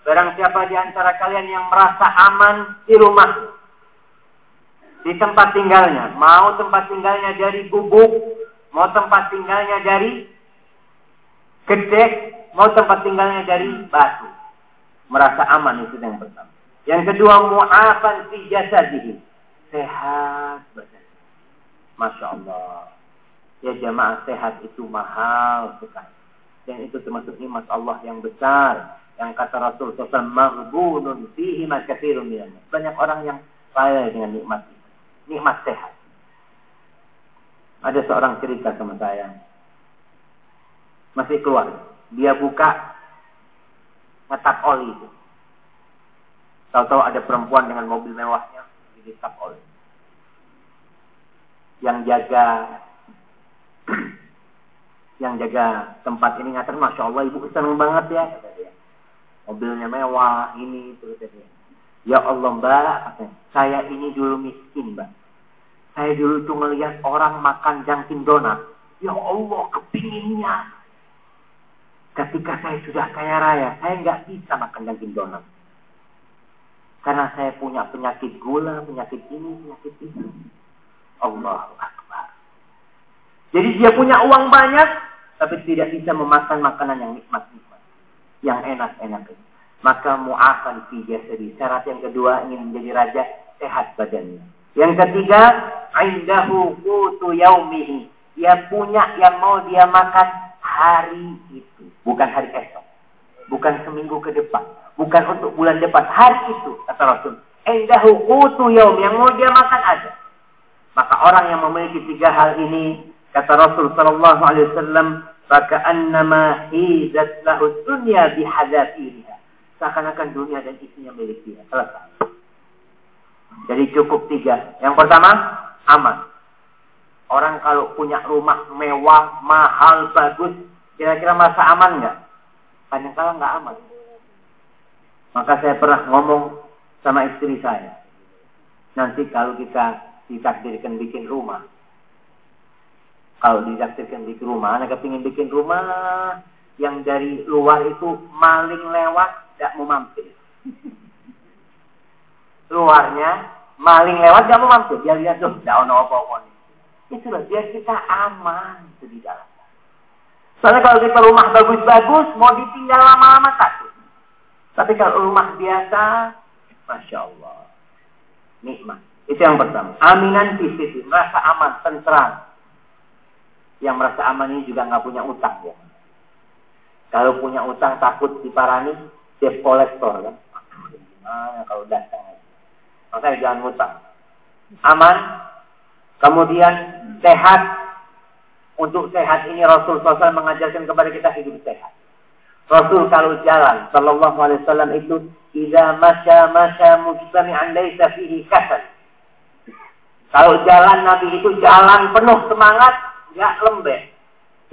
barang siapa di antara kalian yang merasa aman di rumah. Di tempat tinggalnya. Mau tempat tinggalnya dari gubuk, mau tempat tinggalnya dari gedek, mau tempat tinggalnya dari batu merasa aman itu yang pertama. Yang kedua mu'afan fi jasadihi. Sehat badan. Masya Allah. Ya jamaah sehat itu mahal sekali. Dan itu termasuk nikmat Allah yang besar. Yang kata Rasul SAW, fihi minannas. Banyak orang yang kaya dengan nikmat. Nikmat sehat. Ada seorang cerita sama saya. Masih keluar. Dia buka ngetap oli itu. Tahu-tahu ada perempuan dengan mobil mewahnya di tap oli. Yang jaga [CLEARS THROAT] yang jaga tempat ini ngatain, Masya Allah ibu senang banget ya. Mobilnya mewah, ini itu kata dia. Ya Allah mbak, saya ini dulu miskin mbak. Saya dulu tuh melihat orang makan jangkin donat. Ya Allah kepinginnya Ketika saya sudah kaya raya, saya nggak bisa makan daging donat. Karena saya punya penyakit gula, penyakit ini, penyakit itu. Allah Akbar. Jadi dia punya uang banyak, tapi tidak bisa memakan makanan yang nikmat-nikmat. Yang enak-enak itu. Maka mu'afan fi jasadi. Syarat yang kedua ingin menjadi raja, sehat badannya. Yang ketiga, indahu kutu yaumihi. Dia punya yang mau dia makan hari itu. Bukan hari esok. Bukan seminggu ke depan. Bukan untuk bulan depan. Hari itu, kata Rasul. Endahu kutu yaum. Yang mau dia makan ada. Maka orang yang memiliki tiga hal ini, kata Rasul Sallallahu Alaihi Wasallam, annama hidat lahu dunya bihadafiriha. Seakan-akan dunia dan isinya milik dia. Selesai. Jadi cukup tiga. Yang pertama, aman. Orang kalau punya rumah mewah, mahal, bagus, Kira-kira masa aman nggak? Kadang kala nggak aman. Maka saya pernah ngomong sama istri saya. Nanti kalau kita ditakdirkan bikin rumah. Kalau ditakdirkan bikin rumah, anak kepingin bikin rumah yang dari luar itu maling lewat, tidak mau mampir. Luarnya maling lewat, tidak mau mampir. Dia lihat tuh, tidak ono apa-apa. Itulah biar kita aman itu di dalam. Soalnya kalau kita rumah bagus-bagus, mau ditinggal lama-lama takut. Tapi kalau rumah biasa, Masya Allah. Nikmat. Itu yang pertama. Aminan fisik, merasa aman, tentram. Yang merasa aman ini juga nggak punya utang ya. Kalau punya utang takut diparani, debt kolektor kan. Gimana kalau datang? Makanya jangan utang. Aman, kemudian sehat, untuk sehat ini Rasul SAW mengajarkan kepada kita hidup sehat. Rasul kalau jalan, Sallallahu Alaihi Wasallam itu, Iza masya masya mujtami'an laysa fihi kasal. Kalau jalan Nabi itu jalan penuh semangat, nggak lembek.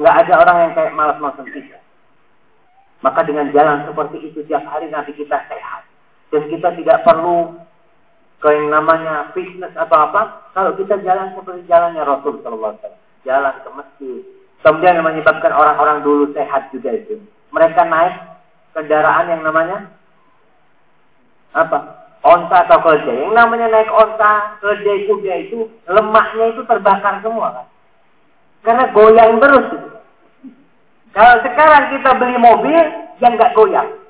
Nggak ada orang yang kayak malas-malasan kita. Maka dengan jalan seperti itu tiap hari Nabi kita sehat. Dan kita tidak perlu ke yang namanya fitness atau apa. Kalau kita jalan seperti jalannya Rasul Sallallahu Alaihi Wasallam jalan ke masjid. Kemudian yang menyebabkan orang-orang dulu sehat juga itu. Mereka naik kendaraan yang namanya Apa? Onta atau keledai. Yang namanya naik onta, keledai, kuda itu lemaknya itu terbakar semua kan. Karena goyang terus. Kalau sekarang kita beli mobil yang nggak goyang,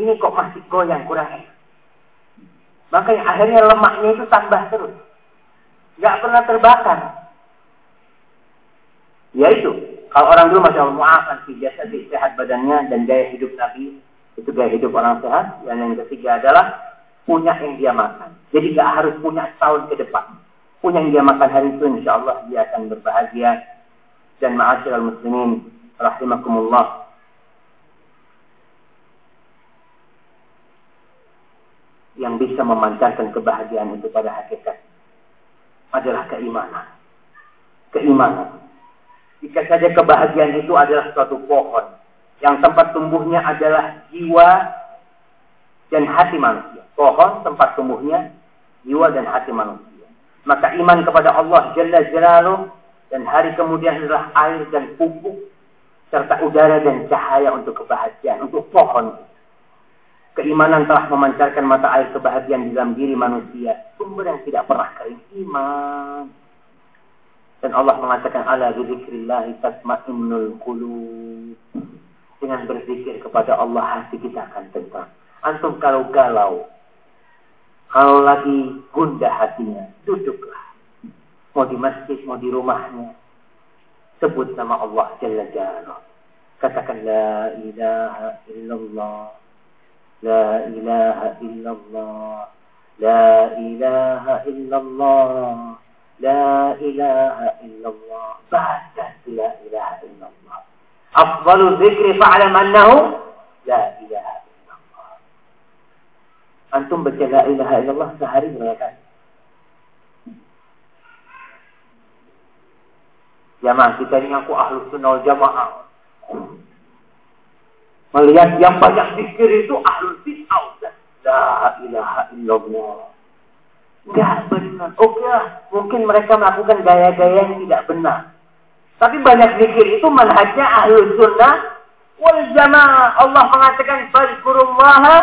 ini kok masih goyang kurang enak. Makanya akhirnya lemaknya itu tambah terus. Nggak pernah terbakar. Ya itu. Kalau orang dulu masih maafkan sih biasa sih sehat badannya dan gaya hidup Nabi itu gaya hidup orang sehat. Dan yang ketiga adalah punya yang dia makan. Jadi nggak harus punya setahun ke depan. Punya yang dia makan hari itu insya Allah dia akan berbahagia. Dan ma'asyiral muslimin rahimakumullah. Yang bisa memancarkan kebahagiaan itu pada hakikat adalah keimanan. Keimanan. Jika saja kebahagiaan itu adalah suatu pohon yang tempat tumbuhnya adalah jiwa dan hati manusia. Pohon tempat tumbuhnya jiwa dan hati manusia. Maka iman kepada Allah Jalla Jalaluh dan hari kemudian adalah air dan pupuk serta udara dan cahaya untuk kebahagiaan, untuk pohon. Keimanan telah memancarkan mata air kebahagiaan di dalam diri manusia. Sumber yang tidak pernah kering. Iman. Dan Allah mengatakan ala bidzikrillah tatmainnul qulub. Dengan berzikir kepada Allah hati kita akan tenang. Antum kalau galau, kalau lagi gundah hatinya, duduklah. Mau di masjid, mau di rumahnya. Sebut nama Allah Jalla Jalla. Katakan La ilaha illallah. La ilaha illallah. La ilaha illallah. La ilaha illallah. Baca La ilaha illallah. Afdalu zikri fa'alam annahu La ilaha illallah. Antum baca La ilaha illallah sehari berapa kali? Jamaah kita ini aku ahlu sunnah jamaah. Melihat yang banyak zikir itu ahlu bid'ah. La ilaha illallah. Tidak benar. Oke okay mungkin mereka melakukan gaya-gaya yang tidak benar. Tapi banyak zikir itu manhajnya ahlu sunnah wal jamaah. Allah mengatakan fazkurullaha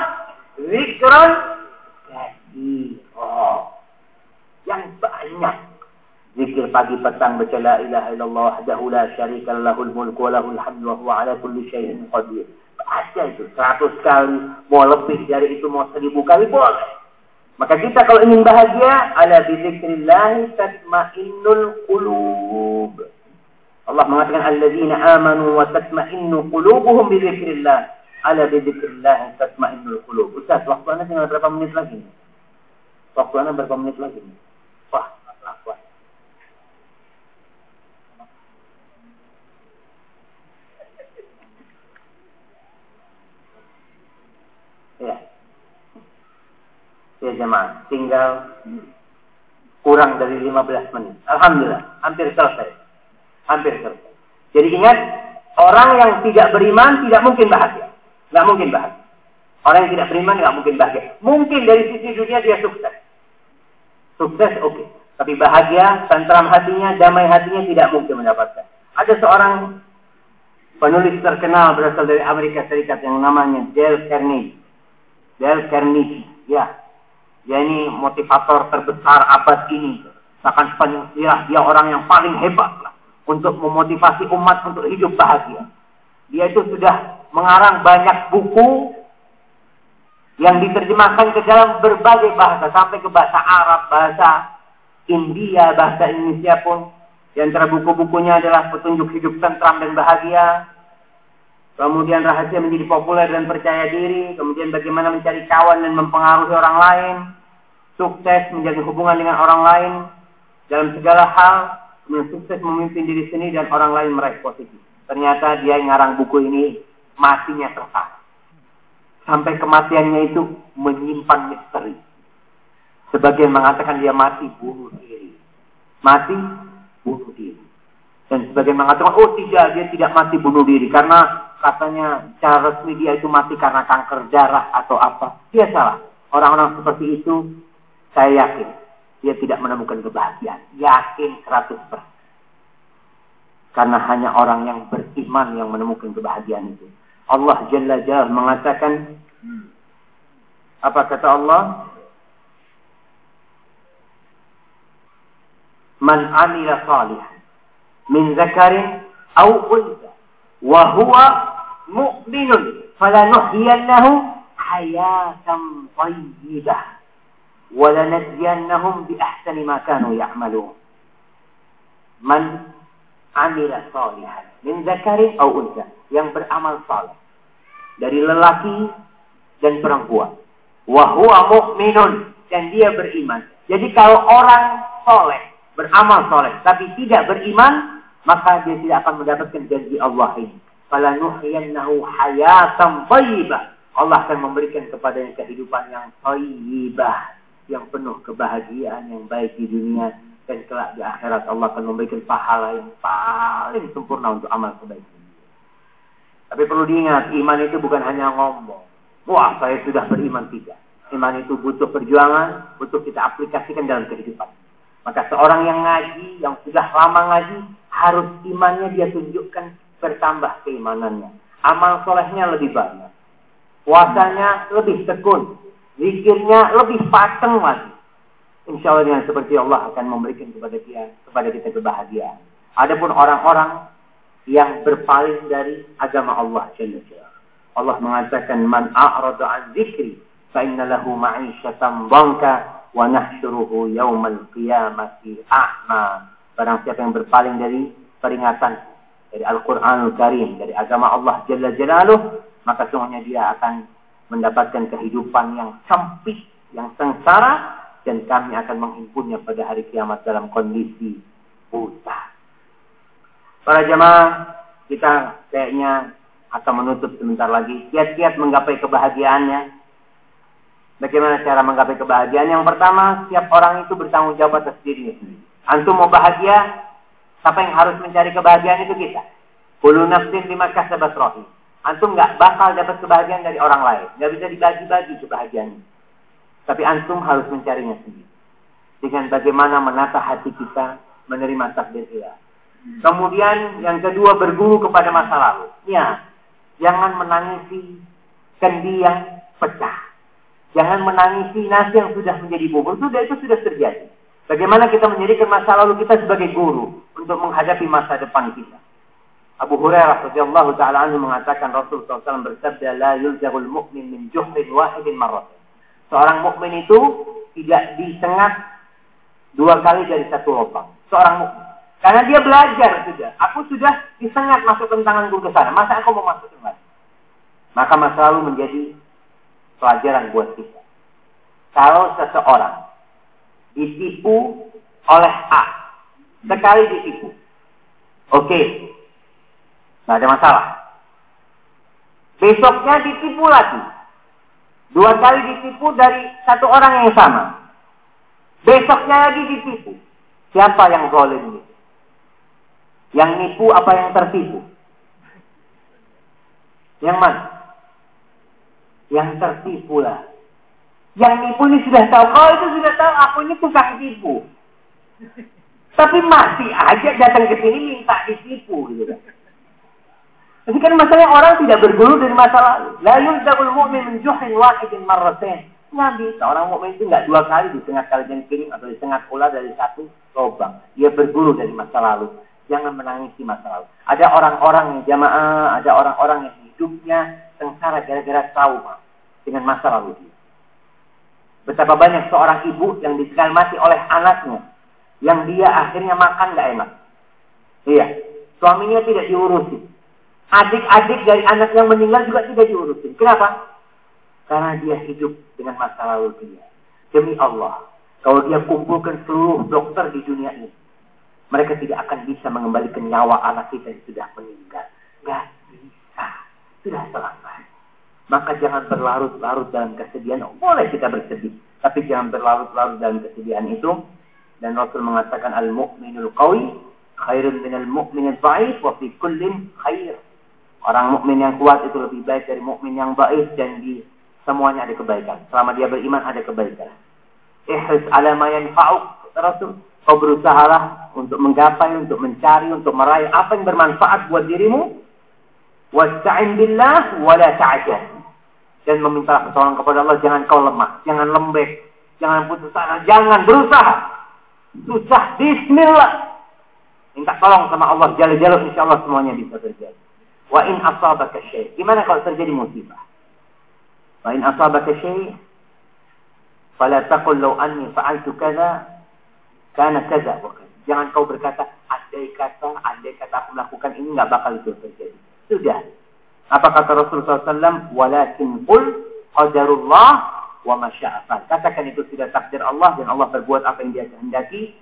zikran oh. Yang banyak. Zikir pagi petang baca la ilaha illallah wahdahu la syarika lahul mulku wa lahul hamdu wa huwa ala kulli syai'in qadir. Baca itu seratus kali, mau lebih dari itu mau seribu kali boleh. Maka kita kalau ingin bahagia, ala bizikrillah tatmainnul qulub. Allah mengatakan alladzina amanu wa tatmainnu qulubuhum bizikrillah. Ala bizikrillah tatmainnul qulub. Ustaz, waktu Anda tinggal berapa menit lagi? Waktu Anda berapa menit lagi? Wah, wah. Ya ya jemaah tinggal kurang dari 15 menit. Alhamdulillah, hampir selesai. Hampir selesai. Jadi ingat, orang yang tidak beriman tidak mungkin bahagia. Tidak mungkin bahagia. Orang yang tidak beriman tidak mungkin bahagia. Mungkin dari sisi dunia dia sukses. Sukses oke. Okay. Tapi bahagia, tentram hatinya, damai hatinya tidak mungkin mendapatkan. Ada seorang penulis terkenal berasal dari Amerika Serikat yang namanya Dale Carnegie. Dale Carnegie. Ya, dia ini motivator terbesar abad ini. Bahkan sepanjang dia orang yang paling hebat lah. Untuk memotivasi umat untuk hidup bahagia. Dia itu sudah mengarang banyak buku yang diterjemahkan ke dalam berbagai bahasa. Sampai ke bahasa Arab, bahasa India, bahasa Indonesia pun. Di antara buku-bukunya adalah petunjuk hidup tentram dan bahagia. Kemudian rahasia menjadi populer dan percaya diri. Kemudian bagaimana mencari kawan dan mempengaruhi orang lain sukses menjaga hubungan dengan orang lain dalam segala hal, kemudian sukses memimpin diri sendiri dan orang lain meraih positif. Ternyata dia ngarang buku ini matinya tepat. Sampai kematiannya itu menyimpan misteri. Sebagian mengatakan dia mati bunuh diri. Mati bunuh diri. Dan sebagian mengatakan, oh tidak, dia tidak mati bunuh diri. Karena katanya cara resmi dia itu mati karena kanker darah atau apa. Dia salah. Orang-orang seperti itu saya yakin dia tidak menemukan kebahagiaan. Yakin 100%. Karena hanya orang yang beriman yang menemukan kebahagiaan itu. Allah Jalla Jalla mengatakan Apa kata Allah? Man amila salihan min zakarin aw unsa wa hayatan thayyibah wa lanajziyannahum bi ahsani ma kanu ya'malun. Man amila salihan min zakarin aw unsa yang beramal saleh dari lelaki dan perempuan. Wahwa mu'minun. Dan dia beriman. Jadi kalau orang soleh, beramal soleh, tapi tidak beriman, maka dia tidak akan mendapatkan janji Allah ini. Falanuhyiyannahu hayatan thayyibah. Allah akan memberikan kepadanya kehidupan yang thayyibah. Yang penuh kebahagiaan yang baik di dunia. Dan kelak di akhirat Allah akan memberikan pahala yang paling sempurna untuk amal kebaikan. Tapi perlu diingat, iman itu bukan hanya ngomong. Wah, saya sudah beriman tidak. Iman itu butuh perjuangan, butuh kita aplikasikan dalam kehidupan. Maka seorang yang ngaji, yang sudah lama ngaji, harus imannya dia tunjukkan bertambah keimanannya. Amal solehnya lebih banyak. Puasanya lebih tekun. Zikirnya lebih pateng lagi. Insya Allah dengan seperti Allah akan memberikan kepada dia, kepada kita kebahagiaan. Adapun orang-orang yang berpaling dari agama Allah Jalla Allah mengatakan man a'rada an dzikri fa inna lahu ma'isyatan dhanka wa nahsyuruhu yaumal qiyamati a'ma. Barang siapa yang berpaling dari peringatan dari Al-Qur'anul Karim, dari agama Allah Jalla Jalaluh, maka semuanya dia akan mendapatkan kehidupan yang sempit, yang sengsara dan kami akan menghimpunnya pada hari kiamat dalam kondisi buta. Para jemaah, kita kayaknya atau menutup sebentar lagi. Kiat-kiat menggapai kebahagiaannya. Bagaimana cara menggapai kebahagiaan? Yang pertama, setiap orang itu bertanggung jawab atas dirinya sendiri. Antum mau bahagia, siapa yang harus mencari kebahagiaan itu kita. Kulu nafsin lima kasabat rohi. Antum nggak bakal dapat kebahagiaan dari orang lain. Nggak bisa dibagi-bagi kebahagiaan. Tapi antum harus mencarinya sendiri. Dengan bagaimana menata hati kita menerima takdir Allah. Kemudian yang kedua berguru kepada masa lalu. Ya, Jangan menangisi kendi yang pecah. Jangan menangisi nasi yang sudah menjadi bubur. Sudah itu sudah terjadi. Bagaimana kita menjadikan masa lalu kita sebagai guru untuk menghadapi masa depan kita. Abu Hurairah radhiyallahu taala anhu mengatakan Rasul SAW bersabda la yulzagul mu'min min juhrin wahidin marrat. Seorang mukmin itu tidak disengat dua kali dari satu lubang. Seorang mukmin karena dia belajar sudah. Aku sudah disengat masukkan tanganku ke sana. Masa aku mau masuk lagi? Maka masa lalu menjadi pelajaran buat kita. Kalau seseorang ditipu oleh A, sekali ditipu, oke, okay. nggak ada masalah. Besoknya ditipu lagi, dua kali ditipu dari satu orang yang sama. Besoknya lagi ditipu. Siapa yang zalim ini? Yang nipu apa yang tertipu? Yang mana? Yang tertipu lah. Yang nipu ini sudah tahu. Oh itu sudah tahu aku ini tukang tipu. Tapi masih aja datang ke sini minta ditipu gitu kan. Kan masalahnya orang tidak berguru dari masa lalu. La yulzabul mu'min min juhin wahidin marratain. Nggak bisa. Orang mukmin itu nggak dua kali disengat kali jengking atau disengat ular dari satu lubang. Dia berguru dari masa lalu. Jangan menangisi masa lalu. Ada orang-orang yang jamaah, ada orang-orang yang hidupnya sengsara gara-gara trauma dengan masa lalu dia. Betapa banyak seorang ibu yang ditinggal mati oleh anaknya. Yang dia akhirnya makan gak enak. Iya. Suaminya tidak diurusin. Adik-adik dari anak yang meninggal juga tidak diurusin. Kenapa? Karena dia hidup dengan masa lalu dia. Demi Allah. Kalau dia kumpulkan seluruh dokter di dunia ini mereka tidak akan bisa mengembalikan nyawa anak kita yang sudah meninggal. Gak bisa. Sudah selesai. Maka jangan berlarut-larut dalam kesedihan. Boleh kita bersedih. Tapi jangan berlarut-larut dalam kesedihan itu. Dan Rasul mengatakan al-mu'minul qawi khairun minal mu'minil ba'id wa fi kullin khair. Orang mukmin yang kuat itu lebih baik dari mukmin yang baik dan di semuanya ada kebaikan. Selama dia beriman ada kebaikan. Ihris ala ma yanfa'uk Rasul Kau berusahalah untuk menggapai, untuk mencari, untuk meraih apa yang bermanfaat buat dirimu. Wasta'in billah wa la ta'jal. dan meminta pertolongan kepada Allah. Jangan kau lemah, jangan lembek, jangan putus asa, jangan berusaha. Susah, Bismillah. Minta tolong sama Allah, jala-jala insya Allah semuanya bisa terjadi. Wa in asabaka syai. Gimana kalau terjadi musibah? Wa in asabaka syai, fala taqul law anni fa'altu kadza kana kadza. Jangan kau berkata, andai kata, andai kata aku melakukan ini nggak bakal itu terjadi. Sudah, apa kata Rasulullah SAW? Walakin qul qadarullah wa masya'afal. Katakan itu sudah takdir Allah dan Allah berbuat apa yang dia kehendaki.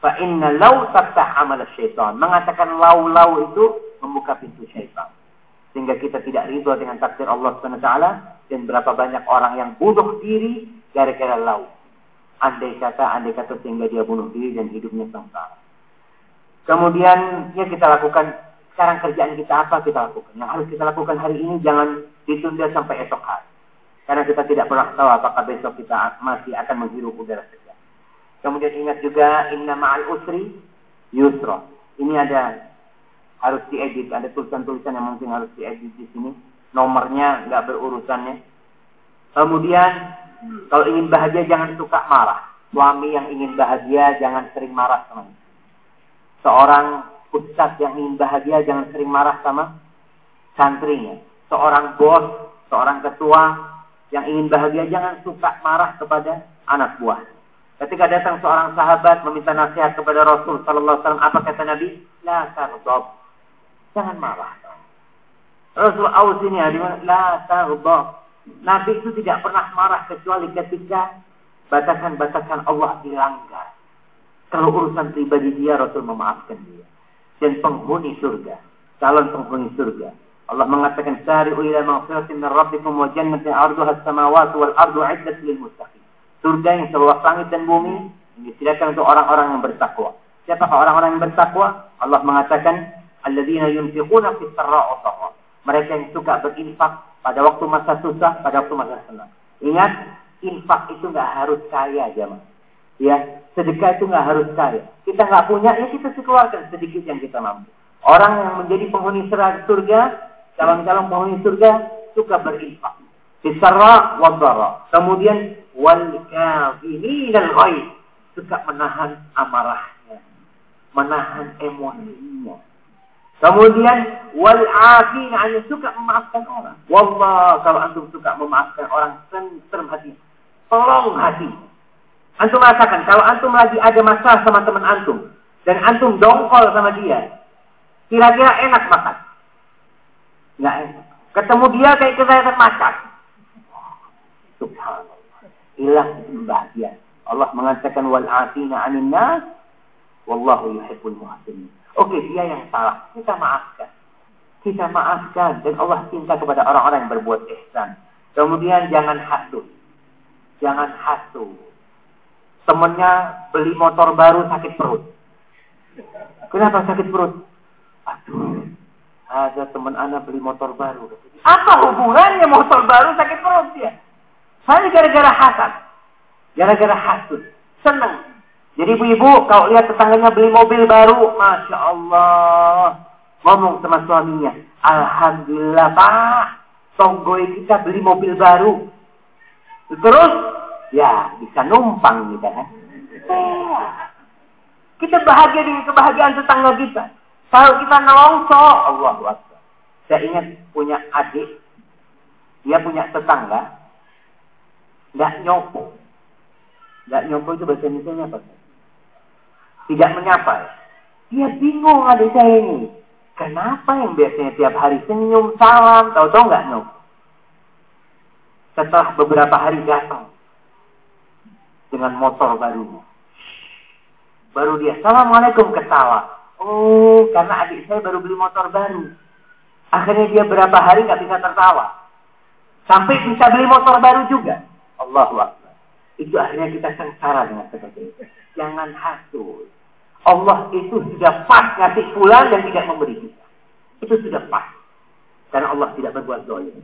Fa inna law taftah amal syaitan. Mengatakan lau-lau itu membuka pintu syaitan. Sehingga kita tidak ridho dengan takdir Allah SWT. Dan berapa banyak orang yang bunuh diri gara-gara lau. Andai kata, andai kata sehingga dia bunuh diri dan hidupnya sengsara. Kemudian ya kita lakukan sekarang kerjaan kita apa kita lakukan. Yang harus kita lakukan hari ini jangan ditunda sampai esok hari. Karena kita tidak pernah tahu apakah besok kita masih akan menghirup udara segar. Kemudian ingat juga inna ma'al usri yusra. Ini ada harus diedit, ada tulisan-tulisan yang mungkin harus diedit di sini. Nomornya nggak berurusannya. Kemudian kalau ingin bahagia jangan suka marah. Suami yang ingin bahagia jangan sering marah sama Seorang ustaz yang ingin bahagia jangan sering marah sama santrinya. Seorang bos, seorang ketua yang ingin bahagia jangan suka marah kepada anak buah. Ketika datang seorang sahabat meminta nasihat kepada Rasul sallallahu alaihi wasallam, apa kata Nabi? La taghdab. Jangan marah. Rasul Ausini la taghdab. Nabi itu tidak pernah marah kecuali ketika batasan-batasan Allah dilanggar. Kalau urusan pribadi dia, Rasul memaafkan dia dan penghuni surga, calon penghuni surga. Allah mengatakan sari'u ila maghfiratin min rabbikum wa jannatin 'arduha as-samawati wal ardu 'iddat lil muttaqin. Surga yang seluas langit dan bumi disediakan untuk orang-orang yang bertakwa. Siapakah orang-orang yang bertakwa? Allah mengatakan alladzina yunfiquna fis sarra'i Mereka yang suka berinfak pada waktu masa susah, pada waktu masa senang. Ingat, infak itu nggak harus kaya, jemaah. Ya, sedekah itu nggak harus kaya. Kita nggak punya, ya kita keluarkan sedikit yang kita mampu. Orang yang menjadi penghuni surga, calon-calon penghuni surga suka berinfak. Bisara wadara. Kemudian wal kafirin al ghaib. Suka menahan amarahnya. Menahan emosinya. Kemudian wal afin suka memaafkan orang. Wallah kalau antum suka memaafkan orang tentrem hati. Tolong hati. Antum rasakan, kalau antum lagi ada masalah sama teman antum, dan antum dongkol sama dia, kira-kira enak makan? Nggak. Ketemu dia kayak kelihatan makan. Subhanallah. Hilang bahagia. Allah mengatakan wal afina 'anil nas wallahu yuhibbul muhsinin. Oke, dia yang salah. Kita maafkan. Kita maafkan dan Allah cinta kepada orang-orang yang berbuat ihsan. Kemudian jangan hasud. Jangan hasud temennya beli motor baru sakit perut. Kenapa sakit perut? Aduh, ada teman anak beli motor baru. Apa hubungannya motor baru sakit perut dia? Saya gara-gara hasad. Gara-gara hasud. Senang. Jadi ibu-ibu kalau lihat tetangganya beli mobil baru, Masya Allah. Ngomong sama suaminya. Alhamdulillah Pak. Tonggoy kita beli mobil baru. Terus Ya, bisa numpang kita kan. Kita bahagia dengan kebahagiaan tetangga kita. Kalau kita nelongso, Allah Akbar. Saya ingat punya adik, dia punya tetangga, nggak nyopo. Nggak nyopo itu bahasa Indonesia apa? Tidak menyapa. Dia bingung adik saya ini. Kenapa yang biasanya tiap hari senyum, salam, tahu-tahu nggak nyopo. Setelah beberapa hari datang, dengan motor barunya. Baru dia, Assalamualaikum ketawa. Oh, karena adik saya baru beli motor baru. Akhirnya dia berapa hari nggak bisa tertawa. Sampai bisa beli motor baru juga. Allahu Akbar. Itu akhirnya kita sengsara dengan seperti itu. Jangan hasut. Allah itu sudah pas ngasih pulang dan tidak memberi kita. Itu sudah pas. Karena Allah tidak berbuat dolim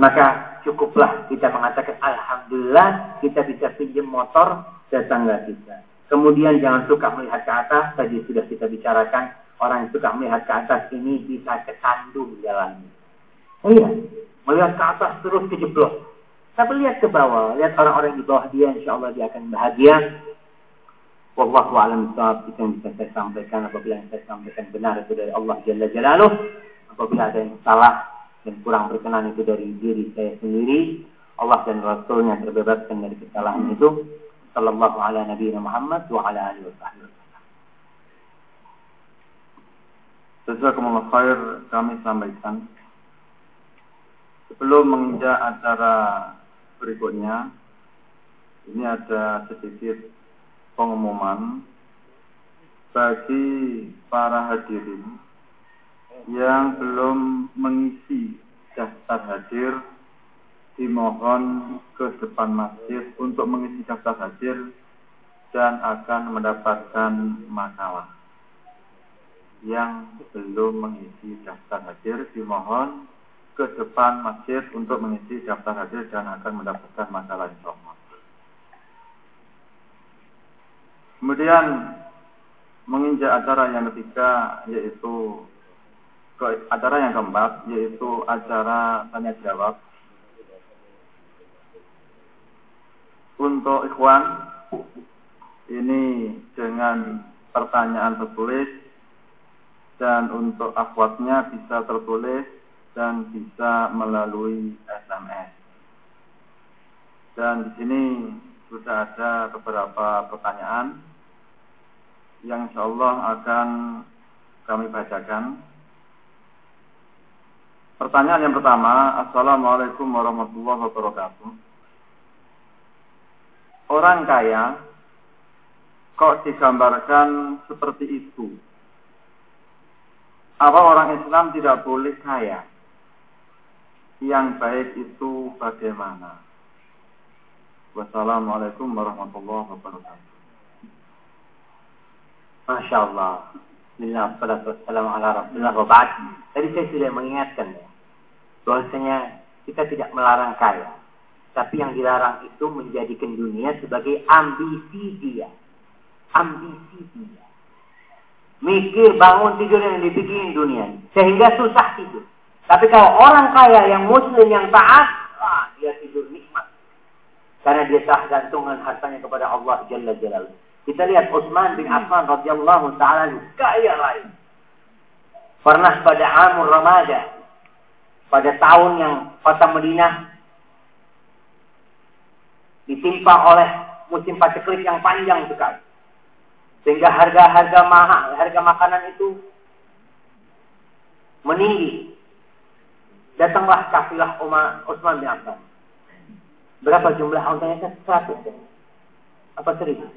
maka cukuplah kita mengatakan Alhamdulillah kita bisa pinjam motor tetangga kita. Kemudian jangan suka melihat ke atas, tadi sudah kita bicarakan, orang yang suka melihat ke atas ini bisa kesandung jalannya. Iya, Melihat ke atas terus kejeblok. Tapi lihat ke bawah, lihat orang-orang di bawah dia, insya Allah dia akan bahagia. Wallahu a'lam bishawab. Itu yang bisa saya sampaikan. Apabila yang saya sampaikan benar itu dari Allah Jalla Jalaluh. Apabila ada yang salah dan kurang berkenan itu dari diri saya sendiri. Allah dan Rasulnya terbebaskan dari kesalahan itu. Sallallahu ala Nabi Muhammad wa ala alihi wa sahbihi. Jazakumullah khair kami sampaikan sebelum menginjak acara berikutnya ini ada sedikit pengumuman bagi para hadirin yang belum mengisi daftar hadir dimohon ke depan masjid untuk mengisi daftar hadir dan akan mendapatkan makalah yang belum mengisi daftar hadir dimohon ke depan masjid untuk mengisi daftar hadir dan akan mendapatkan masalah insyaallah. Kemudian menginjak acara yang ketiga yaitu acara yang keempat yaitu acara tanya jawab untuk ikhwan ini dengan pertanyaan tertulis dan untuk akhwatnya bisa tertulis dan bisa melalui SMS. Dan di sini sudah ada beberapa pertanyaan yang insya Allah akan kami bacakan. Pertanyaan yang pertama, Assalamualaikum warahmatullahi wabarakatuh. Orang kaya kok digambarkan seperti itu? Apa orang Islam tidak boleh kaya? yang baik itu bagaimana? Wassalamualaikum warahmatullahi wabarakatuh. Masya Allah. Bismillah, wassalamu ala saya sudah mengingatkan ya. Bahwasanya kita tidak melarang kaya. Tapi yang dilarang itu menjadikan dunia sebagai ambisi dia. Ambisi dia. Mikir bangun tidur yang dibikin dunia. Sehingga susah tidur. Tapi kalau orang kaya yang muslim yang taat, ah, dia tidur nikmat. Karena dia sah gantungan hartanya kepada Allah Jalla Jalaluhu. Kita lihat Utsman bin Affan radhiyallahu taala kaya lain. Pernah pada Amur Ramadan, pada tahun yang kota Madinah ditimpa oleh musim paceklik yang panjang sekali. Sehingga harga-harga mahal, harga makanan itu meninggi. Datanglah kafilah Umar Utsman bin Affan. Berapa jumlah untanya? Seratus. Apa seribu?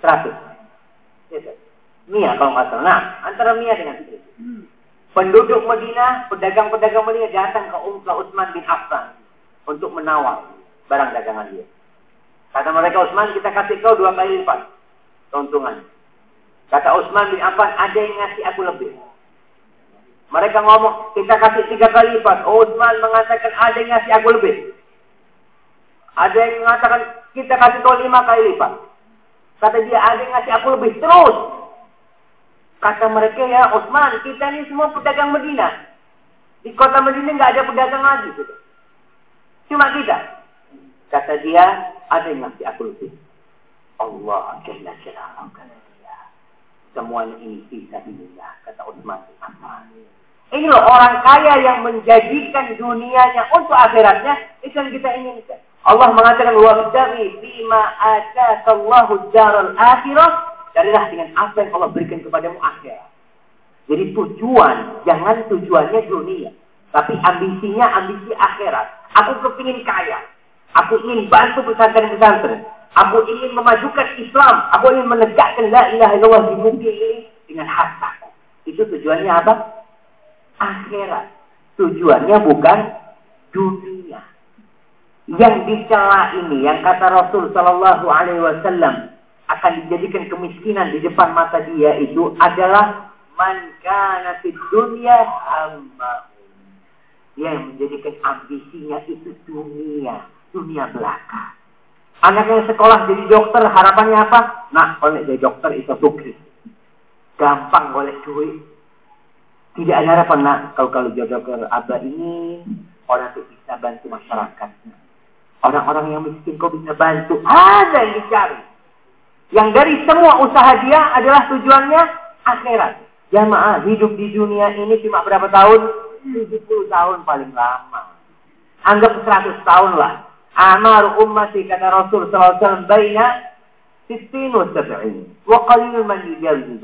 Seratus. Ya, Mia kalau nggak salah. Nah, antara Mia dengan seribu. Penduduk Madinah, pedagang-pedagang Madinah datang ke Umar Utsman bin Affan untuk menawar barang dagangan dia. Kata mereka Utsman, kita kasih kau dua kali lipat keuntungan. Kata Utsman bin Affan, ada yang ngasih aku lebih. Mereka ngomong, kita kasih tiga kali lipat. Utsman mengatakan ada yang ngasih aku lebih. Ada yang mengatakan kita kasih kau lima kali lipat. Kata dia ada yang ngasih aku lebih. Terus. Kata mereka ya Utsman, kita ini semua pedagang Medina. Di kota Medina nggak ada pedagang lagi. Cuma kita. Kata dia, ada yang ngasih aku lebih. Allah Jalla Jalla. Semuanya ini bisa dinilai. Kata Utsman bin Affan. Ini loh orang kaya yang menjadikan dunianya untuk akhiratnya. Itu yang kita inginkan. Allah mengatakan wabdaghi bima atakallahu jaral akhirah. Carilah dengan apa yang Allah berikan kepadamu akhirat. Jadi tujuan, jangan tujuannya dunia. Tapi ambisinya ambisi akhirat. Aku kepingin kaya. Aku ingin bantu pesantren-pesantren. Aku ingin memajukan Islam. Aku ingin menegakkan la ilaha illallah di bumi ini dengan hartaku. Itu tujuannya apa? akhirat. Tujuannya bukan dunia. Yang dicela ini, yang kata Rasul Shallallahu Alaihi Wasallam akan dijadikan kemiskinan di depan mata dia itu adalah man kana dunia hamba. Dia yang menjadikan ambisinya itu dunia, dunia belaka. Anak yang sekolah jadi dokter harapannya apa? Nah, kalau jadi dokter itu sukses. Gampang boleh duit, tidak ada harapan nak kalau kalau jodoh ke abah ini orang itu bisa bantu masyarakat. Orang-orang yang miskin kau bisa bantu. Ada yang dicari. Yang dari semua usaha dia adalah tujuannya akhirat. Jamaah hidup di dunia ini cuma berapa tahun? 70 tahun paling lama. Anggap 100 tahun lah. Amar ummati kata Rasul SAW baina Sittin wa sab'in. Wa qalilun man yujawizu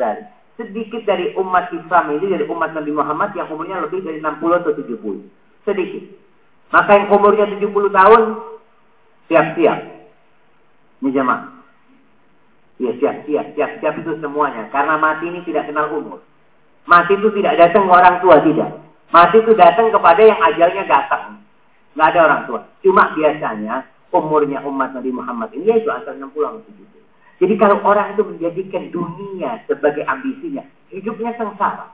Sedikit dari umat Islam ini, dari umat Nabi Muhammad yang umurnya lebih dari 60 atau 70. Sedikit. Maka yang umurnya 70 tahun, siap-siap. Ini jemaah. Ya siap-siap. Siap-siap itu semuanya. Karena mati ini tidak kenal umur. Mati itu tidak datang orang tua, tidak. Mati itu datang kepada yang ajalnya datang. Nggak ada orang tua. Cuma biasanya umurnya umat Nabi Muhammad ini yaitu antara 60 atau 70. Jadi kalau orang itu menjadikan dunia sebagai ambisinya, hidupnya sengsara.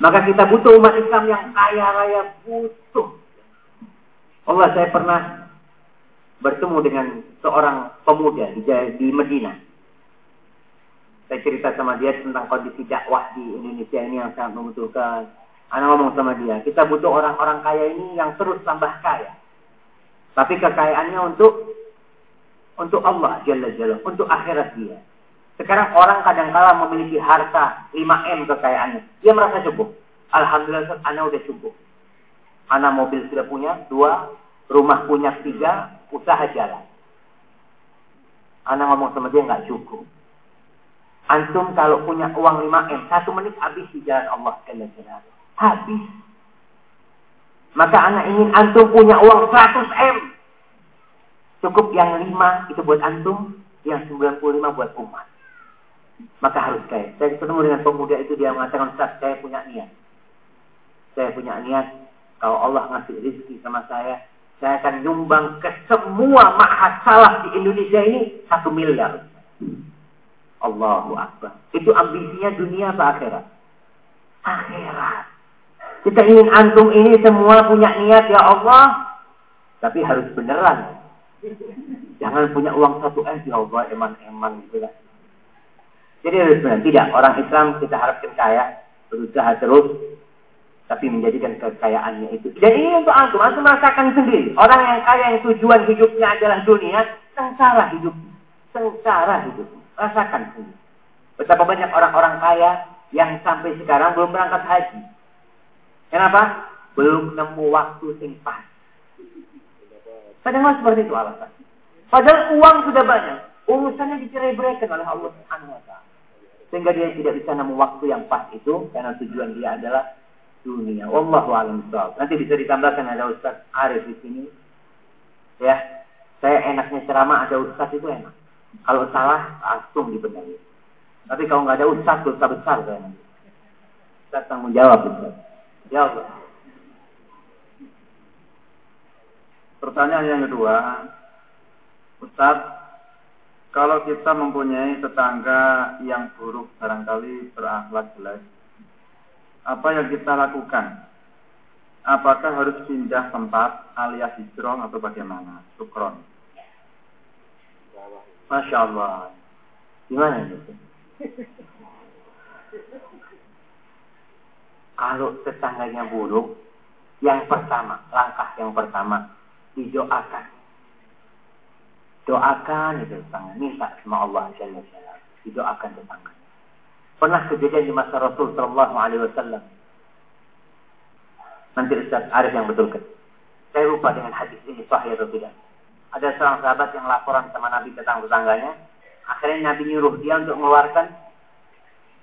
Maka kita butuh umat Islam yang kaya raya butuh. Allah saya pernah bertemu dengan seorang pemuda di, di Medina. Saya cerita sama dia tentang kondisi dakwah di Indonesia ini yang sangat membutuhkan. Anak ngomong sama dia, kita butuh orang-orang kaya ini yang terus tambah kaya. Tapi kekayaannya untuk untuk Allah Jalla Jalla, untuk akhirat dia. Sekarang orang kadang-kala memiliki harta 5M kekayaannya. Dia merasa cukup. Alhamdulillah, anak udah cukup. Anak mobil sudah punya, dua. Rumah punya tiga, usaha jalan. Anak ngomong sama dia nggak cukup. Antum kalau punya uang 5M, satu menit habis di jalan Allah Jalla Jalla. Habis. Maka anak ingin antum punya uang 100M. Cukup yang lima itu buat antum, yang 95 buat umat. Maka harus kaya. Saya ketemu dengan pemuda itu dia mengatakan, saya punya niat. Saya punya niat, kalau Allah ngasih rezeki sama saya, saya akan nyumbang ke semua ma'had salah di Indonesia ini satu miliar. Allahu Akbar. Itu ambisinya dunia apa akhirat? Akhirat. Kita ingin antum ini semua punya niat ya Allah. Tapi harus beneran. Jangan punya uang satu M ya Allah eman-eman gitu lah. Jadi harus benar. Tidak, orang Islam kita harapkan kaya, berusaha terus, tapi menjadikan kekayaannya itu. Dan ini untuk antum, antum merasakan sendiri. Orang yang kaya yang tujuan hidupnya adalah dunia, sengsara hidup, sengsara hidup. Rasakan sendiri. Betapa banyak orang-orang kaya yang sampai sekarang belum berangkat haji. Kenapa? Belum nemu waktu sing pas. Padahal seperti itu alasan. Padahal uang sudah banyak. Urusannya dicerai beraikan oleh Allah taala. Sehingga dia tidak bisa nemu waktu yang pas itu karena tujuan dia adalah dunia. Wallahu a'lam Nanti bisa ditambahkan ada Ustaz Arif di sini. Ya. Saya enaknya ceramah ada Ustaz itu enak. Kalau salah langsung dibenahi. Tapi kalau nggak ada Ustaz dosa besar. Ustaz tanggung jawab Ustaz. Jawab. Pertanyaan yang kedua, Ustaz, kalau kita mempunyai tetangga yang buruk barangkali berakhlak jelek, apa yang kita lakukan? Apakah harus pindah tempat alias hijrah atau bagaimana? Sukron. Masya Allah. Gimana ini? Kalau tetangganya buruk, yang pertama, langkah yang pertama, didoakan. Doakan itu tetangga, minta sama Allah Jalla Jalla. Didoakan tetangga. Pernah kejadian di masa Rasul Sallallahu Alaihi Wasallam. Nanti Ustaz Arif yang betulkan. Saya lupa dengan hadis ini sahih atau tidak. Ada seorang sahabat yang laporan sama Nabi tentang tetangganya. Akhirnya Nabi nyuruh dia untuk mengeluarkan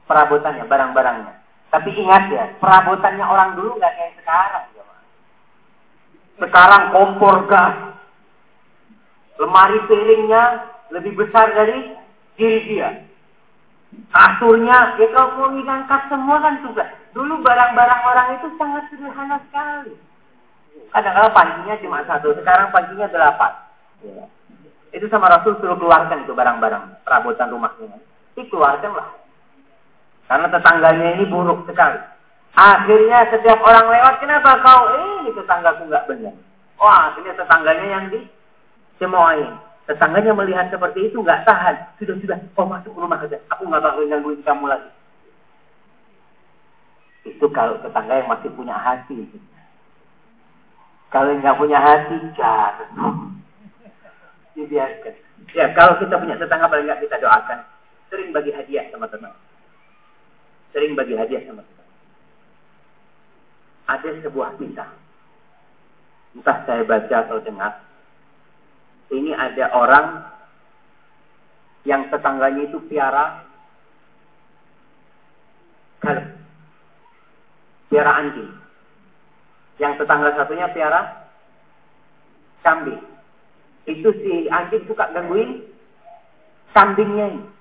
perabotannya, barang-barangnya. Tapi ingat ya, perabotannya orang dulu nggak kayak sekarang. Sekarang kompor gas. Lemari piringnya lebih besar dari diri dia. Kasurnya, ya kalau mau ngangkat semua kan juga. Dulu barang-barang orang itu sangat sederhana sekali. Kadang-kadang pancinya cuma satu, sekarang pancinya delapan. Ya. Itu sama Rasul suruh keluarkan itu barang-barang, perabotan rumahnya. Dikeluarkanlah. Karena tetangganya ini buruk sekali. Akhirnya setiap orang lewat, kenapa kau? Eh, ini tetanggaku nggak benar. Oh, akhirnya tetangganya yang di semuain. Tetangganya melihat seperti itu nggak tahan. Sudah sudah, kau masuk rumah saja. Aku nggak bakal gangguin kamu lagi. Itu kalau tetangga yang masih punya hati. Kalau nggak punya hati, jangan. Dibiarkan. Ya, kalau kita punya tetangga paling nggak kita doakan. Sering bagi hadiah sama teman. Sering bagi hadiah sama teman. Ada sebuah kisah. Entah saya baca atau dengar. Ini ada orang yang tetangganya itu piara kalb. Piara anjing. Yang tetangga satunya piara kambing itu si anjing suka gangguin kambingnya ini.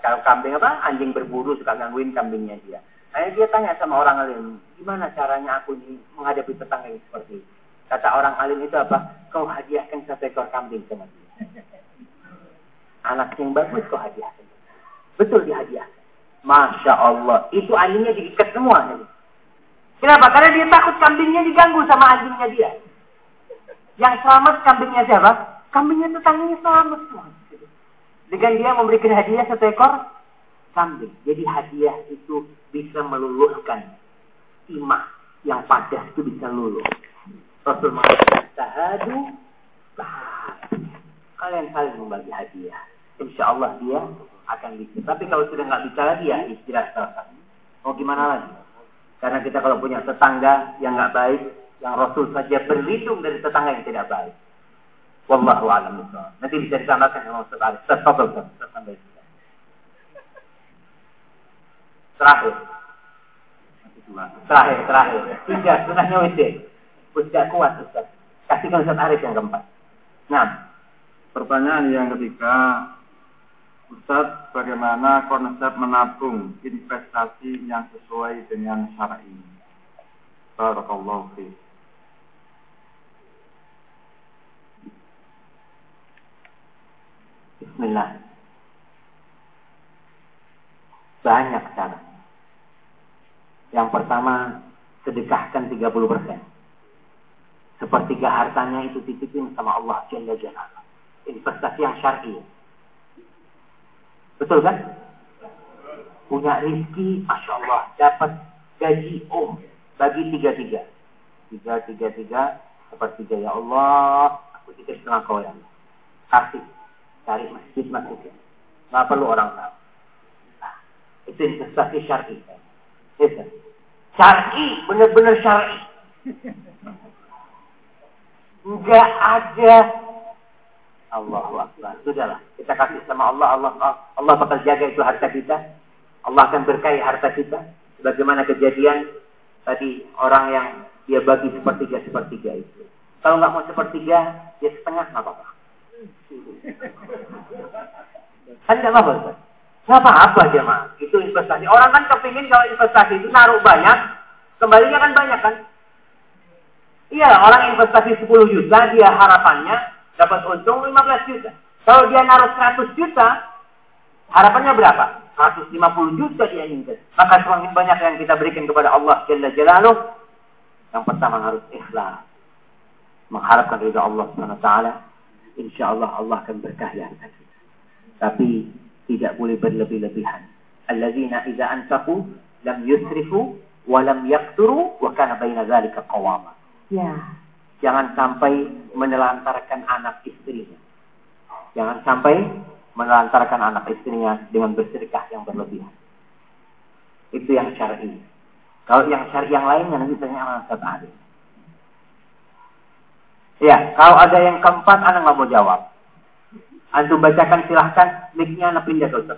Kalau kambing apa? Anjing berburu suka gangguin kambingnya dia. Akhirnya dia tanya sama orang alim, gimana caranya aku menghadapi tetangga yang seperti ini? Kata orang alim itu apa? Kau hadiahkan satu ekor kambing sama dia. Anak yang bagus kau hadiahkan. Betul dihadiahkan. Masya Allah. Itu anjingnya diikat semua. Kenapa? Karena dia takut kambingnya diganggu sama anjingnya dia. Yang selamat kambingnya siapa? Kambingnya tetangganya selamat semua. Dengan dia memberikan hadiah satu ekor kambing. Jadi hadiah itu bisa meluluhkan timah yang padas itu bisa luluh. Rasul mengatakan tahadu Kalian saling membagi hadiah. Insya Allah dia akan bisa. Tapi kalau sudah nggak bisa lagi ya istirahat. Mau gimana lagi? Karena kita kalau punya tetangga yang nggak baik, yang Rasul saja berlindung dari tetangga yang tidak baik. Wallahu a'lam Nanti bisa ditambahkan sama Ustaz. Tafadhol, Ustaz. Sampai Terakhir. Terakhir, terakhir. Tiga, sunahnya WD. Tidak kuat, Ustaz. Kasihkan Ustaz Arif yang keempat. Nah. Pertanyaan yang ketiga, Ustaz, bagaimana konsep menabung investasi yang sesuai dengan syar'i? Barakallahu fiik. Bismillah. Banyak cara. Yang pertama, sedekahkan 30%. Sepertiga hartanya itu titipin sama Allah Jalla Jalla. Investasi yang syar'i. Betul kan? Punya rizki, Masya Allah. Dapat gaji, oh, bagi tiga-tiga. Tiga-tiga-tiga, sepertiga ya Allah, aku titip setengah kau ya Allah. Kasih cari masjid masjid nggak perlu orang tahu. Nah, itu investasi syar'i. Itu syar'i benar-benar syar'i. Nggak ada. Allahu Akbar. Sudahlah kita kasih sama Allah. Allah Allah bakal jaga itu harta kita. Allah akan berkahi harta kita. Sebagaimana kejadian tadi orang yang dia bagi sepertiga sepertiga itu. Kalau nggak mau sepertiga dia setengah nggak apa-apa Kan tidak apa-apa, Ustaz. apa-apa jemaah. Itu investasi. Orang kan kepingin kalau investasi itu naruh banyak, kembalinya kan banyak kan? Iya, orang investasi 10 juta, dia harapannya dapat untung 15 juta. Kalau dia naruh 100 juta, harapannya berapa? 150 juta dia ingin. Maka semakin banyak yang kita berikan kepada Allah Jalla Jalaluh, yang pertama harus ikhlas. Mengharapkan ridha Allah SWT insya Allah Allah akan berkahi harta kita. Tapi tidak boleh berlebih-lebihan. Alladzina idza anfaqu lam yusrifu wa lam yaqturu wa kana baina dzalika qawama. Ya. Jangan sampai menelantarkan anak istrinya. Jangan sampai menelantarkan anak istrinya dengan bersedekah yang berlebihan. Itu yang syar'i. Kalau yang syar'i yang lainnya nanti tanya sama Ustaz. Ya, kalau ada yang keempat, anak nggak mau jawab. Antum bacakan silahkan, mic-nya anak pindah ke Ustaz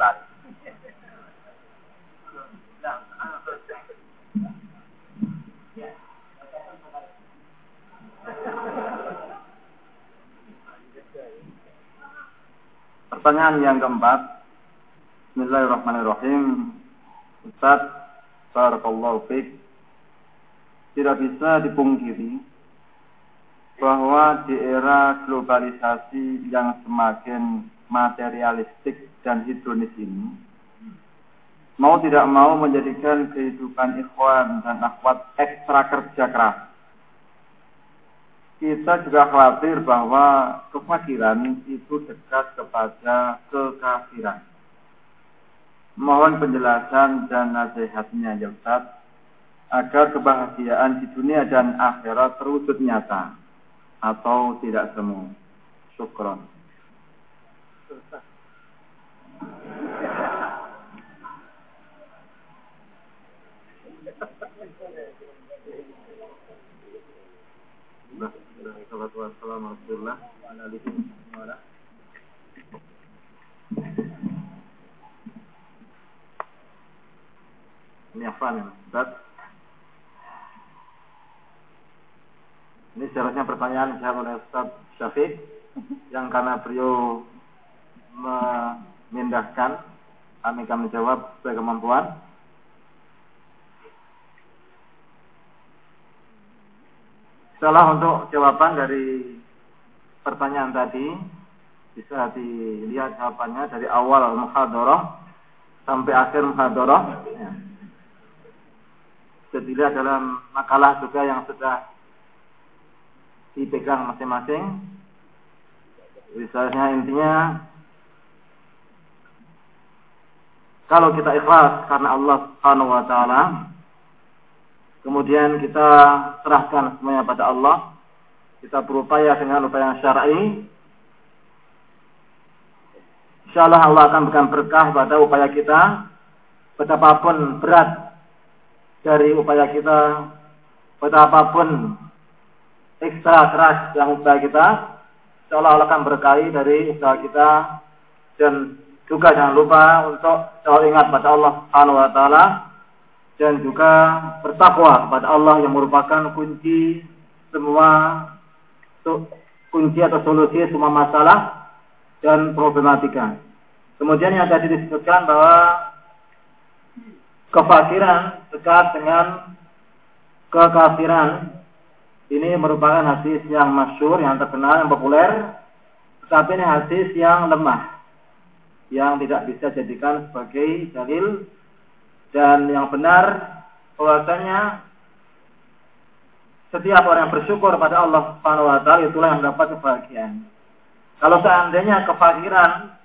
Pertanyaan yang keempat. Bismillahirrahmanirrahim. Ustaz, Barakallahu fiqh. Tidak bisa dipungkiri bahwa di era globalisasi yang semakin materialistik dan hedonis ini, mau tidak mau menjadikan kehidupan ikhwan dan akhwat ekstra kerja keras. Kita juga khawatir bahwa kefakiran itu dekat kepada kekafiran. Mohon penjelasan dan nasihatnya ya Ustaz. agar kebahagiaan di dunia dan akhirat terwujud nyata atau tidak semu. Syukron. Ini apa nih, Ustaz? Ini seharusnya pertanyaan saya oleh Ustaz Syafiq yang karena beliau memindahkan kami kami jawab sesuai kemampuan. Salah untuk jawaban dari pertanyaan tadi bisa dilihat jawabannya dari awal muhadharah sampai akhir muhadharah. Ya. Dilihat dalam makalah juga yang sudah dipegang masing-masing. Misalnya intinya kalau kita ikhlas karena Allah Subhanahu wa taala kemudian kita serahkan semuanya pada Allah kita berupaya dengan upaya yang syar'i insyaallah Allah akan berikan berkah pada upaya kita betapapun berat dari upaya kita betapapun ekstra keras yang usaha kita, seolah Allah akan berkahi dari usaha kita. Dan juga jangan lupa untuk selalu ingat pada Allah Subhanahu wa taala. Dan juga bertakwa kepada Allah yang merupakan kunci semua kunci atau solusi semua masalah dan problematika. Kemudian yang tadi disebutkan bahwa kefakiran dekat dengan kekafiran ini merupakan hadis yang masyur, yang terkenal, yang populer. Tetapi ini hadis yang lemah. Yang tidak bisa jadikan sebagai dalil. Dan yang benar, bahwasanya setiap orang yang bersyukur pada Allah Subhanahu wa taala itulah yang dapat kebahagiaan. Kalau seandainya kefakiran,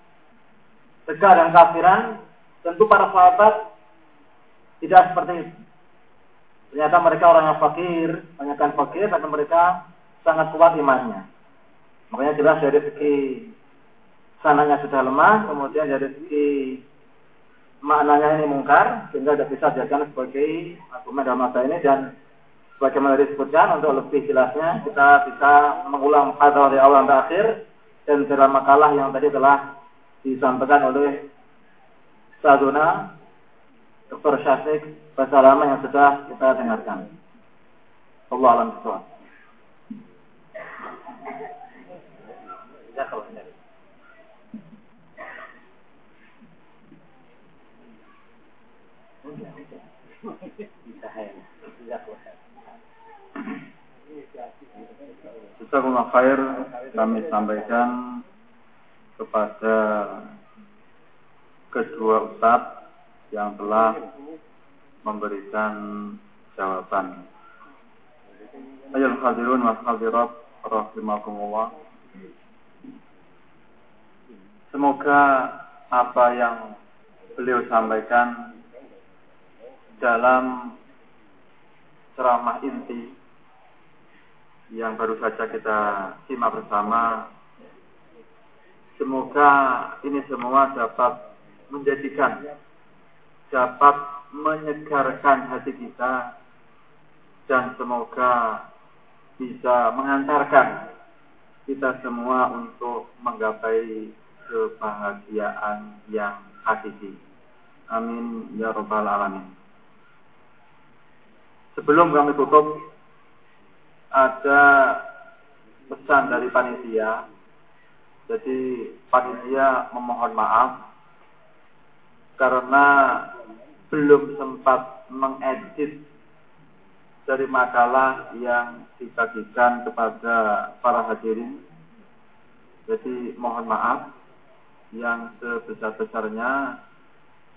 tegar dan kafiran, tentu para sahabat tidak seperti itu. Ternyata mereka orang yang fakir, banyakkan fakir, tapi mereka sangat kuat imannya. Makanya jelas dari segi sananya sudah lemah, kemudian dari segi maknanya ini mungkar, sehingga tidak bisa dijadikan sebagai argumen dalam masa ini dan sebagaimana disebutkan untuk lebih jelasnya kita bisa mengulang hadal dari awal sampai akhir dan dalam makalah yang tadi telah disampaikan oleh Saduna Dr. Syafiq bahasa lama yang sudah kita dengarkan. Allah alam sesuatu. Jazakumullah khair kami sampaikan kepada kedua ustadz yang telah memberikan jawaban. Ayol hadirun wa hadirat rahimakumullah. Semoga apa yang beliau sampaikan dalam ceramah inti yang baru saja kita simak bersama semoga ini semua dapat menjadikan dapat menyegarkan hati kita dan semoga bisa mengantarkan kita semua untuk menggapai kebahagiaan yang hakiki. Amin ya robbal alamin. Sebelum kami tutup, ada pesan dari panitia. Jadi panitia memohon maaf karena belum sempat mengedit dari makalah yang dibagikan kepada para hadirin. Jadi mohon maaf yang sebesar-besarnya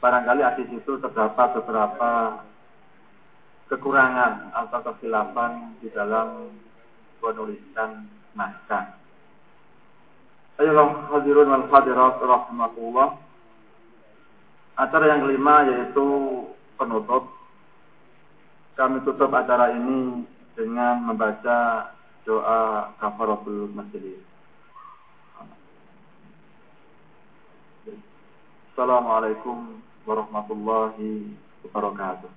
barangkali di situ terdapat beberapa kekurangan atau kesilapan di dalam penulisan naskah. Ayolah hadirun wal hadirat rahmatullah. Acara yang kelima yaitu penutup. kami tutup acara ini dengan membaca doa kafaratul majlis. Assalamualaikum warahmatullahi wabarakatuh.